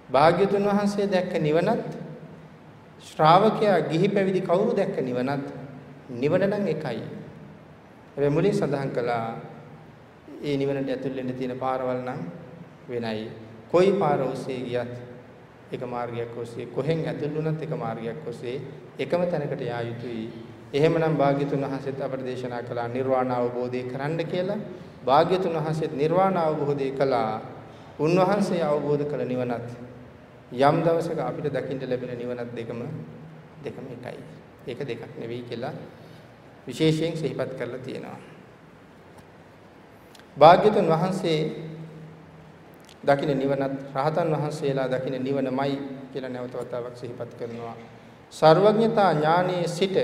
භාග්‍යතුන් වහන්සේ දැක්ක නිවනත් ශ්‍රාවකයා ගිහි පැවිදි කවුරු දැක්ක නිවනත් නිවන නම් එකයි. හැබැයි මුලින් සඳහන් කළා ඒ නිවනට ඇතුල් වෙන්න තියෙන පාරවල් නම් වෙනයි. කොයි පාර ඔස්සේ ගියත් එක මාර්ගයක් ඔස්සේ කොහෙන් ඇතුල් වුණත් එක මාර්ගයක් ඔස්සේ එකම තැනකට යා යුතුයි. එහෙමනම් භාග්‍යතුන් වහන්සේත් අපට දේශනා කළා නිර්වාණ අවබෝධය කරන්න කියලා. භාග්‍යතුන් වහන්සේත් නිර්වාණ අවබෝධය කළා. උන්වහන්සේ අවබෝධ කළ නිවනත් යම් දවසක අපිට දකින්න ලැබෙන නිවනත් දෙකම දෙකම එකයි. ඒක දෙකක් නෙවෙයි කියලා විශේෂයෙන් සිහිපත් කරලා තියෙනවා. භාග්‍යතුන් වහන්සේ දකින්න නිවනත් රහතන් වහන්සේලා දකින්න නිවනමයි කියලා නැවත වතාවක් සිහිපත් කරනවා. සර්වඥතා ඥානයේ සිට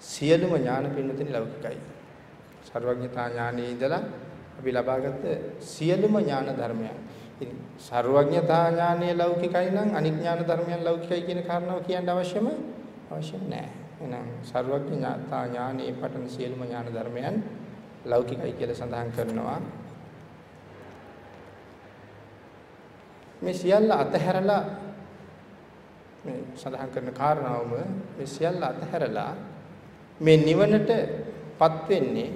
සියලුම ඥාන පින්නතින් ලෞකිකයි. සර්වඥතා ඥානයේ ඉඳලා අපි ලබාගත් සියලුම ඥාන ධර්මයන්. ඉතින් සර්වඥතා ඥානයේ ලෞකිකයි නම් අනික් ඥාන ධර්මයන් ලෞකිකයි කියන කාරණාව කියන්න අවශ්‍යම අවශ්‍ය නැහැ. එහෙනම් සර්වඥතා ඥානයේ පටන් සියලුම ඥාන ධර්මයන් ලෞකිකයි කියලා සඳහන් කරනවා. මේ සියල්ල අතහැරලා මේ සඳහන් කරන කාරණාවම මේ සියල්ල අතහැරලා මේ නිවනටපත් වෙන්නේ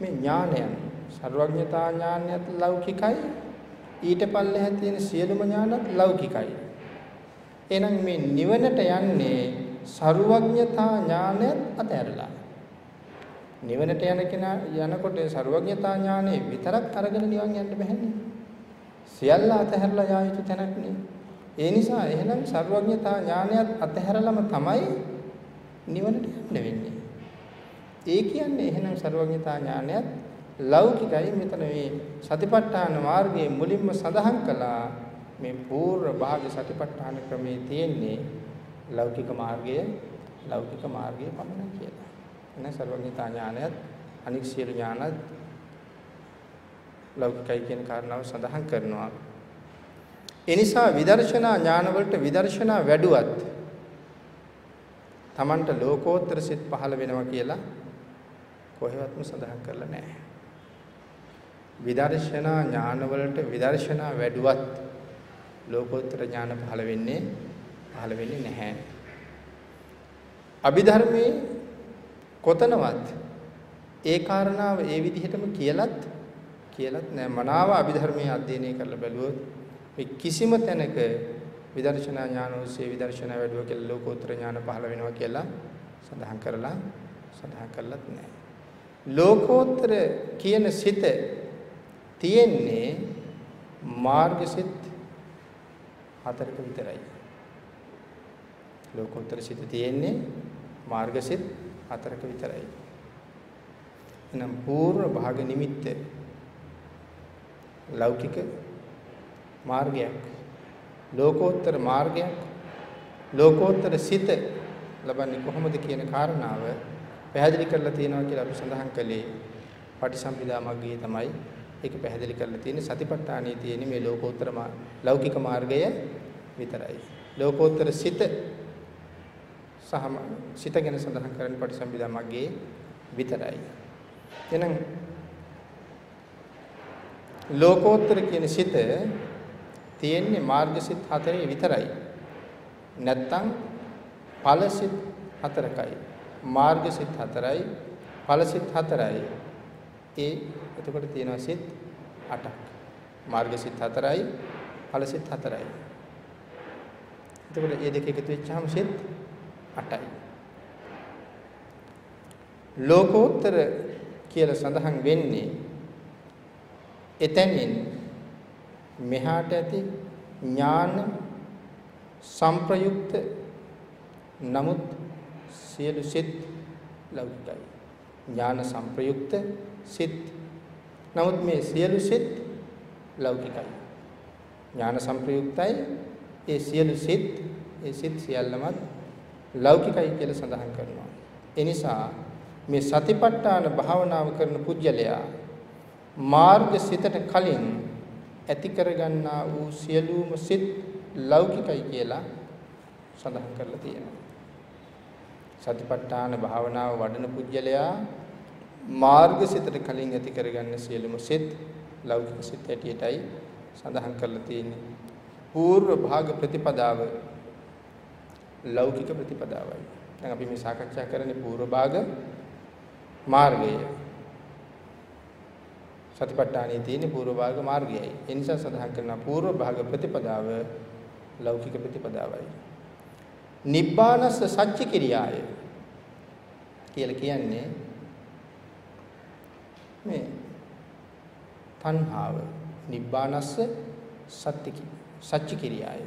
මේ ඥානයන්. සර්වඥතා ඥානයත් ලෞකිකයි ඊට පල්ලෙහා තියෙන සියලුම ඥානත් ලෞකිකයි. එහෙනම් මේ නිවනට යන්නේ සර්වඥතා ඥානයත් අතහැරලා. නිවනට යන කෙනා යනකොට සර්වඥතා ඥානෙ විතරක් අරගෙන නිවන් යන්න බැහැනේ සියල්ල අතහැරලා යා යුතු තැනක් නේ. ඒ නිසා එහෙනම් සර්වඥතා ඥානයත් අතහැරලම තමයි නිවනට යන්න වෙන්නේ. ඒ කියන්නේ එහෙනම් සර්වඥතා ඥානයත් ලෞකිකයි මෙතන මේ සතිපට්ඨාන මාර්ගයේ මුලින්ම සඳහන් කළා මේ පූර්ව භාග සතිපට්ඨාන ක්‍රමයේ තියෙන්නේ ලෞකික මාර්ගය ලෞකික මාර්ගය පමණයි කියලා. එහෙනම් සර්වඥතා ඥානයත් අනික් සියලු ඥානත් ලෞකිකයි කියන කාරණාව සඳහන් කරනවා. ඒ නිසා විදර්ශනා ඥාන වලට විදර්ශනා වැඩුවත් Tamanට ලෝකෝත්තර සිත් පහළ වෙනවා කියලා කොහෙවත්ම සඳහන් කරලා නැහැ. විදර්ශනා ඥාන වලට විදර්ශනා වැඩුවත් ලෝකෝත්තර ඥාන පහළ වෙන්නේ පහළ වෙන්නේ නැහැ. අභිධර්මයේ කොතනවත් ඒ කාරණාව ඒ විදිහටම කියලත් කියලත් නෑ. මනාව අභිධර්මයේ අධ්‍යයනය කරලා බැලුවොත් මේ කිසිම තැනක විදර්ශනා ඥාන ඔස්සේ විදර්ශනා වැඩුව කියලා ලෝකෝත්තර ඥාන පහළ වෙනවා කියලා සඳහන් කරලා සඳහන් කරලත් නෑ. ලෝකෝත්තර කියන සිත තියෙන්නේ මාර්ගසිත හතරක විතරයි. ලෝකෝත්තර සිත තියෙන්නේ මාර්ගසිත හතරක විතරයි. එනම් පූර්ව භාග නිමිත්ත ලෞකික මාර්ගයක් ලෝකෝත්තර මාර්ගයක් ලෝකෝත්තර සිත ලබන්නේ කොහොමද කියන කාරණාව පැහැදිලි කරලා තියෙනවා කියලා අපි සඳහන් කළේ පටිසම්භිදා මග්ගයේ තමයි. ඒක පැහැදිලි කරලා තියෙන්නේ සතිපට්ඨානයේ තියෙන මේ ලෝකෝත්තර ලෞකික මාර්ගය විතරයි. ලෝකෝත්තර සිත සහ සිත ගැන සඳහන් කරන්නේ පටිසම්භිදා මග්ගයේ විතරයි. එහෙනම් ලෝකෝත්තර කියන සිත තියෙන්නේ මාර්ගසිත හතරේ විතරයි. නැත්තම් ඵලසිත හතරකයි. මාර්ගසිත හතරයි, ඵලසිත හතරයි. ඒ එතකොට තියෙනවා සිත් 8ක්. මාර්ගසිත හතරයි, ඵලසිත හතරයි. එතකොට මේ දෙක එකතු වෙච්චාම සිත් 8යි. ලෝකෝත්තර කියලා සඳහන් වෙන්නේ එතැනින් මෙහාට ඇති ඥාන සංප්‍රයුක්ත නමුත් සියලු සිත් ලෞකිකයි. ඥාන සංප්‍රයුක්ත සිත්. නමුත් මේ සියලු සිත් ලෞකිකයි. ඥාන සංප්‍රයුක්තයි ඒ සියලු සිත් ඒ සිත් සියල්ලමත් ලෞකිකයි කියලා සඳහන් කරනවා. ඒ නිසා මේ සතිපට්ඨාන භාවනාව කරන පුජ්‍යලයා මාර්ග සිතට කලින් ඇති කරගන්නා වූ සියලුම සිත් ලෞකිකයි කියලා සඳහන් කරලා තියෙනවා. සතිපට්ඨාන භාවනාව වඩන පුජ්‍යලයා මාර්ග සිතට කලින් ඇති කරගන්න සියලුම සිත් ලෞකික සිත් ඇටියටයි සඳහන් කරලා තියෙන්නේ. పూర్ව භාග ප්‍රතිපදාව ලෞකික ප්‍රතිපදාවයි. දැන් අපි මේ සාකච්ඡා කරන්නේ పూర్ව භාග මාර්ගය. සතිපට්ඨානයේ තියෙන පූර්ව භාග මාර්ගයයි. ඒ නිසා සඳහන් කරන පූර්ව භාග ප්‍රතිපදාව ලෞකික ප්‍රතිපදාවයි. නිබ්බානස්ස සත්‍ය කිරියාය කියලා කියන්නේ මේ තණ්හාව නිබ්බානස්ස සත්‍ය සත්‍ය කිරියාය.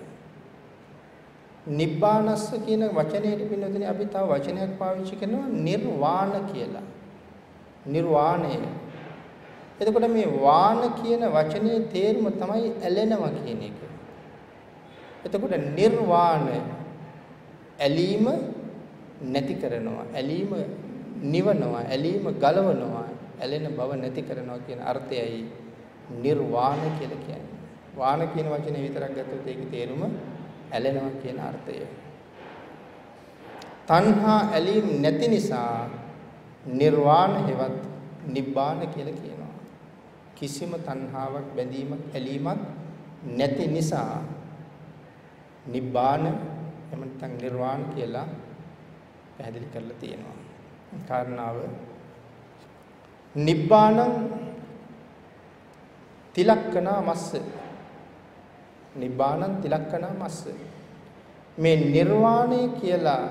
නිබ්බානස්ස කියන වචනයට පින්නදෙන අපි තව වචනයක් පාවිච්චි කරනවා නිර්වාණ කියලා. නිර්වාණය එතකොට මේ වාන කියන වචනේ තේරුම තමයි ඇලෙනවා කියන එක එතකොට නිර්වාණ ඇලීම නැති කරනවා ඇලීම නිවනවා ඇලීම ගලවනවා ඇලෙන බව නැති කරනවා කියන අර්ථයයි නිර්වාණ කියලා කියන්නේ. වාණ කියන වචනේ විතරක් ගත්තොත් ඒකේ තේරුම ඇලෙනවා කියන අර්ථය. තණ්හා ඇලීම් නැති නිසා නිර්වාණ හෙවත් නිබ්බාන කියලා කියනවා. කිසිම තණ්හාවක් බැඳීමක් ඇලීමක් නැති නිසා නිබ්බාන එහෙම නැත්නම් නිර්වාණ කියලා පැහැදිලි කරලා තියෙනවා. කාරණාව නිබ්බානං තිලක්කනා මස්ස. නිබ්බානං තිලක්කනා මස්ස. මේ නිර්වාණය කියලා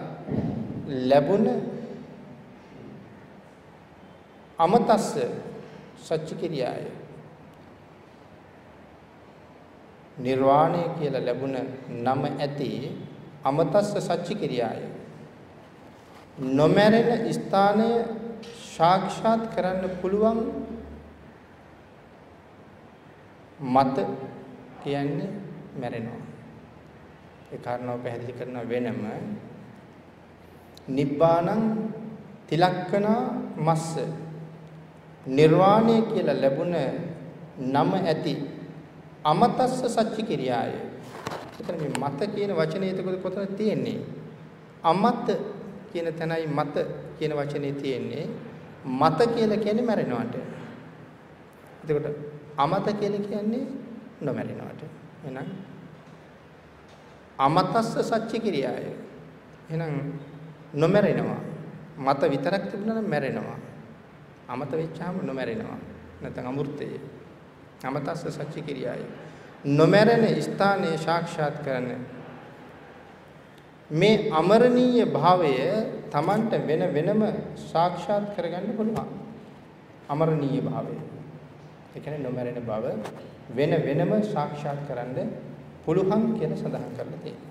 ලැබුණ අමතස්ස සච්ච කිරියාය නිර්වාණය කියලා ලැබුණ නම ඇති අමතස්ස සච්ච කිරියාය නොමැරෙන ස්ථානය සාක්ෂාත් කරන්න පුළුවන් මත කියන්නේ මැරෙනවා. ඒ කාරණාව පැහැදිලි කරන වෙනම නිබ්බාණං තිලක්කනා මස්ස නිර්වාණය කියලා ලැබුණ නම ඇති අමතස්ස සච්චි කිරියාය. එතන මේ මත කියන වචනේ එතකොට කොතනද තියෙන්නේ? අමත කියන තැනයි මත කියන වචනේ තියෙන්නේ. මත කියලා කියන්නේ මැරෙනවට. එතකොට අමත කියලා කියන්නේ නොමැරෙනවට. එහෙනම් අමතස්ස සච්ච කිරියාය. එහෙනම් නොමැරෙනවා. මත විතරක් තිබුණා නම් මැරෙනවා. අමත වෙච්චාම නොමැරෙනවා. නැත්නම් අමෘතය. අමතස්ස සච්ච කිරියාය. නොමැරෙන ස්ථානයේ සාක්ෂාත් කරන්නේ මේ අමරණීය භාවය Tamanට වෙන වෙනම සාක්ෂාත් කරගන්න පුළුවන්. අමරණීය භාවය. ඒ කියන්නේ නොමරණ බව වෙන වෙනම සාක්ෂාත් කරන්න පුළුවන් කියලා සඳහන් කරලා තියෙනවා.